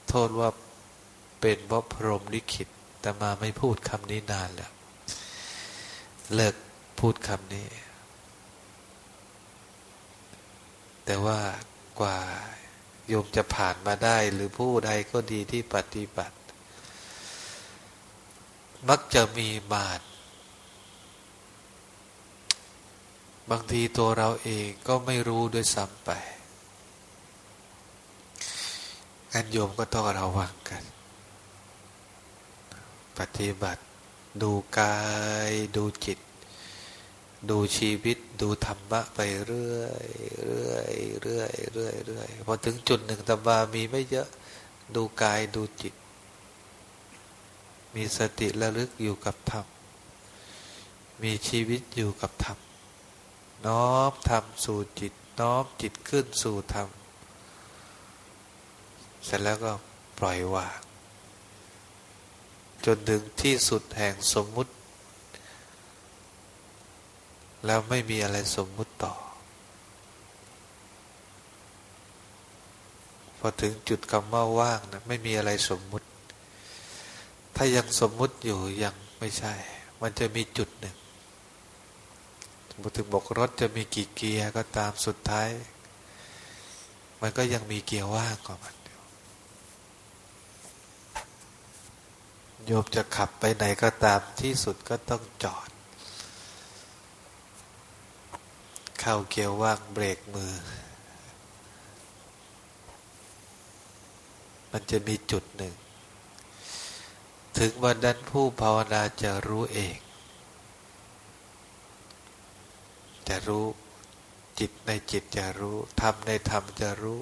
โทษว่าเป็นเพราะพรหมลิขิตแต่มาไม่พูดคำนี้นานแล้ว เลิกพูดคำนี้ แต่ว่ากว่าโยมจะผ่านมาได้ หรือผู้ใดก็ดีที่ปฏิบัติ มักจะมีมารบางทีตัวเราเองก็ไม่รู้ด้วยซ้ำไปงั้นโยมก็ต้องระวังกัน ปฏิบัติ ดูกายดูจิต ดูชีวิตดูธรรมะไปเรื่อยเรื่อยเรื่อยเรื่อยเรื่อยพอถึงจุดหนึ่งธรรมามีไม่เยอะดูกายดูจิต มีสติระลึกอยู่กับธรรม มีชีวิตอยู่กับธรรม น้อมธรรมสู่จิต น้อมจิตขึ้นสู่ธรรม เสร็จแล้วก็ปล่อยวางจนถึงที่สุดแห่งสมมุติ แล้วไม่มีอะไรสมมุติต่อ พอถึงจุดคำว่าว่างนะไม่มีอะไรสมมุติ ถ้ายังสมมุติอยู่ยังไม่ใช่ มันจะมีจุดหนึ่งมาถึงบอกรถจะมีกี่เกียร์ก็ตามสุดท้าย มันก็ยังมีเกียร์ว่างของมันโยมจะขับไปไหนก็ตามที่สุดก็ต้องจอด เข้าเกียร์ว่างเบรกมือ มันจะมีจุดหนึ่ง ถึงวันนั้นผู้ภาวนาจะรู้เอง จะรู้จิตในจิตจะรู้ธรรมในธรรมจะรู้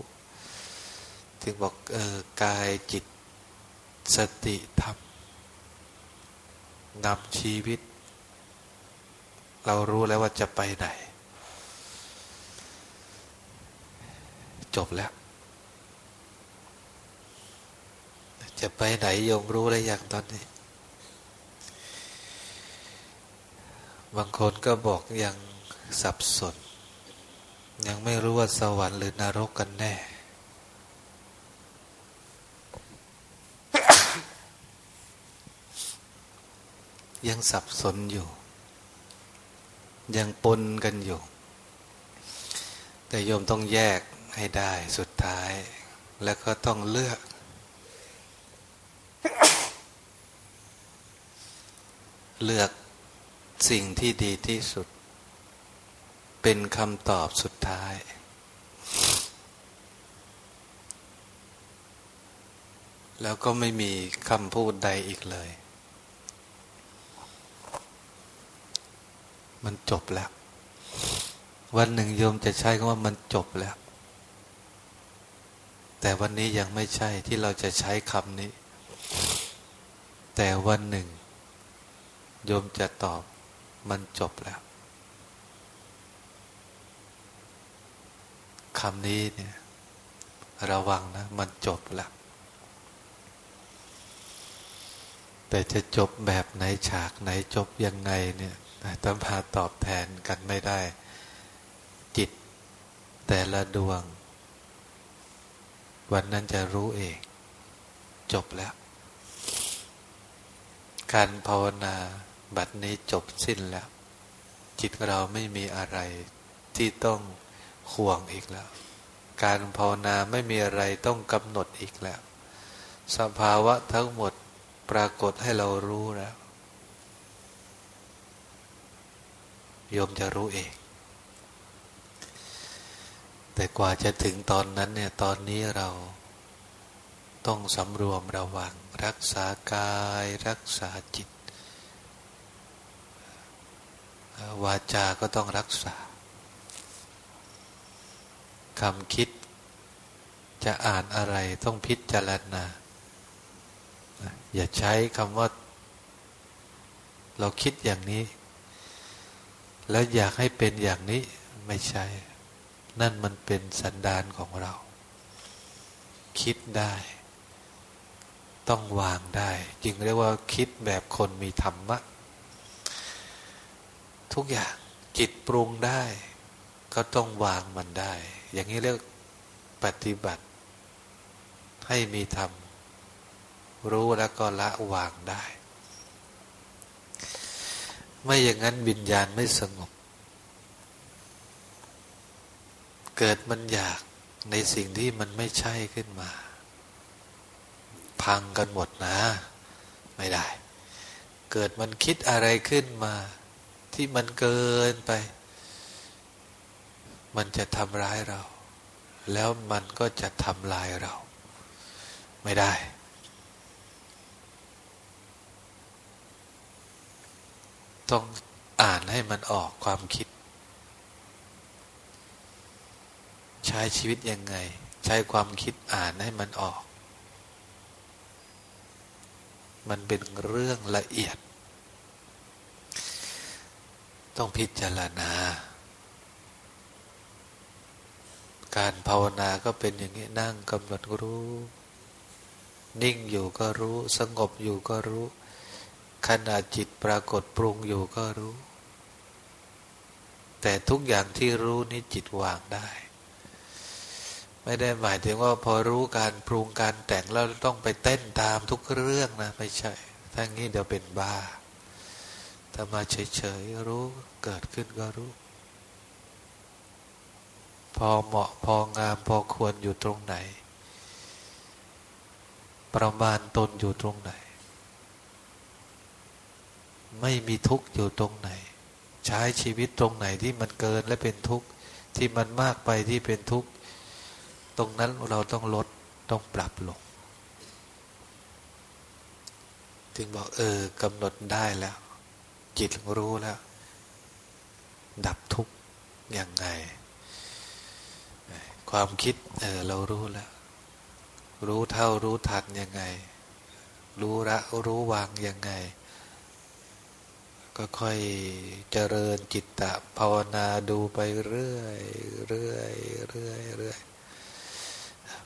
ถึงบอกเออกายจิตสติธรรมนำชีวิต เรารู้แล้วว่าจะไปไหน จบแล้ว จะไปไหนโยมรู้แล้วอย่างตอนนี้ บางคนก็บอกยังสับสน ยังไม่รู้ว่าสวรรค์หรือนรกกันแน่ยังสับสนอยู่ ยังปนกันอยู่ แต่โยมต้องแยก ให้ได้สุดท้าย แล้วก็ต้องเลือก เลือกสิ่งที่ดีที่สุด เป็นคำตอบสุดท้าย แล้วก็ไม่มีคำพูดใดอีกเลย มันจบแล้ว วันหนึ่งโยมจะใช้คำว่ามันจบแล้ว แต่วันนี้ยังไม่ใช่ที่เราจะใช้คำนี้ แต่วันหนึ่ง โยมจะตอบมันจบแล้วคำนี้เนี่ย ระวังนะ มันจบแล้ว แต่จะจบแบบไหนฉากไหนจบยังไงเนี่ยตมหาตอบแทนกันไม่ได้ จิตแต่ละดวง วันนั้นจะรู้เอง จบแล้ว การภาวนาบัดนี้จบสิ้นแล้ว จิตเราไม่มีอะไรที่ต้องห่วงอีกแล้ว การภาวนาไม่มีอะไรต้องกำหนดอีกแล้ว สภาวะทั้งหมดปรากฏให้เรารู้แล้วโยมจะรู้เอง แต่กว่าจะถึงตอนนั้นเนี่ยตอนนี้เราต้องสำรวมระวัง รักษากายรักษาจิต วาจาก็ต้องรักษาคำคิดจะอ่านอะไรต้องพิจารณา อย่าใช้คำว่า เราคิดอย่างนี้ แล้วอยากให้เป็นอย่างนี้ไม่ใช่ นั่นมันเป็นสันดานของเรา คิดได้ ต้องวางได้ จึงเรียกว่าคิดแบบคนมีธรรมะ ทุกอย่างจิตปรุงได้ ก็ต้องวางมันได้ อย่างนี้เรียกปฏิบัติ ให้มีธรรม รู้แล้วก็ละวางได้ ไม่อย่างนั้นวิญญาณไม่สงบ เกิดมันอยากในสิ่งที่มันไม่ใช่ขึ้นมา พังกันหมดนะ ไม่ได้ เกิดมันคิดอะไรขึ้นมา ที่มันเกินไป มันจะทำร้ายเรา แล้วมันก็จะทำลายเรา ไม่ได้ต้องอ่านให้มันออกความคิด ใช้ชีวิตยังไง ใช้ความคิดอ่านให้มันออก มันเป็นเรื่องละเอียด ต้องพิจารณา การภาวนาก็เป็นอย่างนี้นั่งกำหนดรู้ นิ่งอยู่ก็รู้ สงบอยู่ก็รู้ขณะจิตปรากฏปรุงอยู่ก็รู้ แต่ทุกอย่างที่รู้นี่จิตวางได้ ไม่ได้หมายถึงว่าพอรู้การปรุงการแต่งแล้วต้องไปเต้นตามทุกเรื่องนะไม่ใช่ถ้างี้เดี๋ยวเป็นบ้าถ้ามาเฉยๆรู้เกิดขึ้นก็รู้ พอเหมาะพองามพอควรอยู่ตรงไหน ประมาณตนอยู่ตรงไหน ไม่มีทุกข์อยู่ตรงไหน ใช้ชีวิตตรงไหนที่มันเกินและเป็นทุกข์ที่มันมากไปที่เป็นทุกข์ ตรงนั้นเราต้องลดต้องปรับลง ถึงบอกเออกำหนดได้แล้ว จิตรู้แล้ว ดับทุกข์ยังไง ความคิดเออเรารู้แล้ว รู้เท่ารู้ทันยังไง รู้ละรู้วางยังไง ก็ค่อยเจริญจิตตะภาวนาดูไปเรื่อยเรื่อยเรื่อยเรื่อย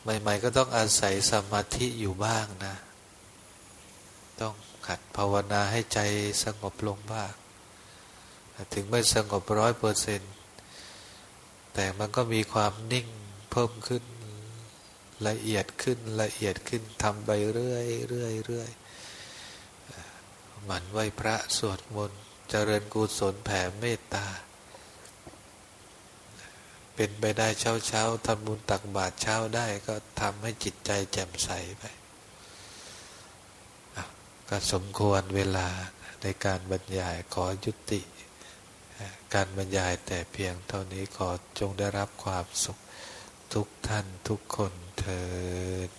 ใหม่ ๆ ก็ต้องอาศัยสมาธิอยู่บ้างนะ ต้องขัดภาวนาให้ใจสงบลงบ้าง ถึงไม่สงบร้อยเปอร์เซนต์แต่มันก็มีความนิ่งเพิ่มขึ้นละเอียดขึ้นละเอียดขึ้นทำไปเรื่อยเรื่อยเรื่อยหมั่นไหวพระสวดมนต์เจริญกุศลแผ่เมตตา เป็นไปได้เช้าเช้าทำบุญตักบาตรเช้าได้ก็ทำให้จิตใจแจ่มใสไปก็สมควรเวลาในการบรรยายขอยุติ การบรรยายแต่เพียงเท่านี้ขอจงได้รับความสุขทุกท่านทุกคนเธอ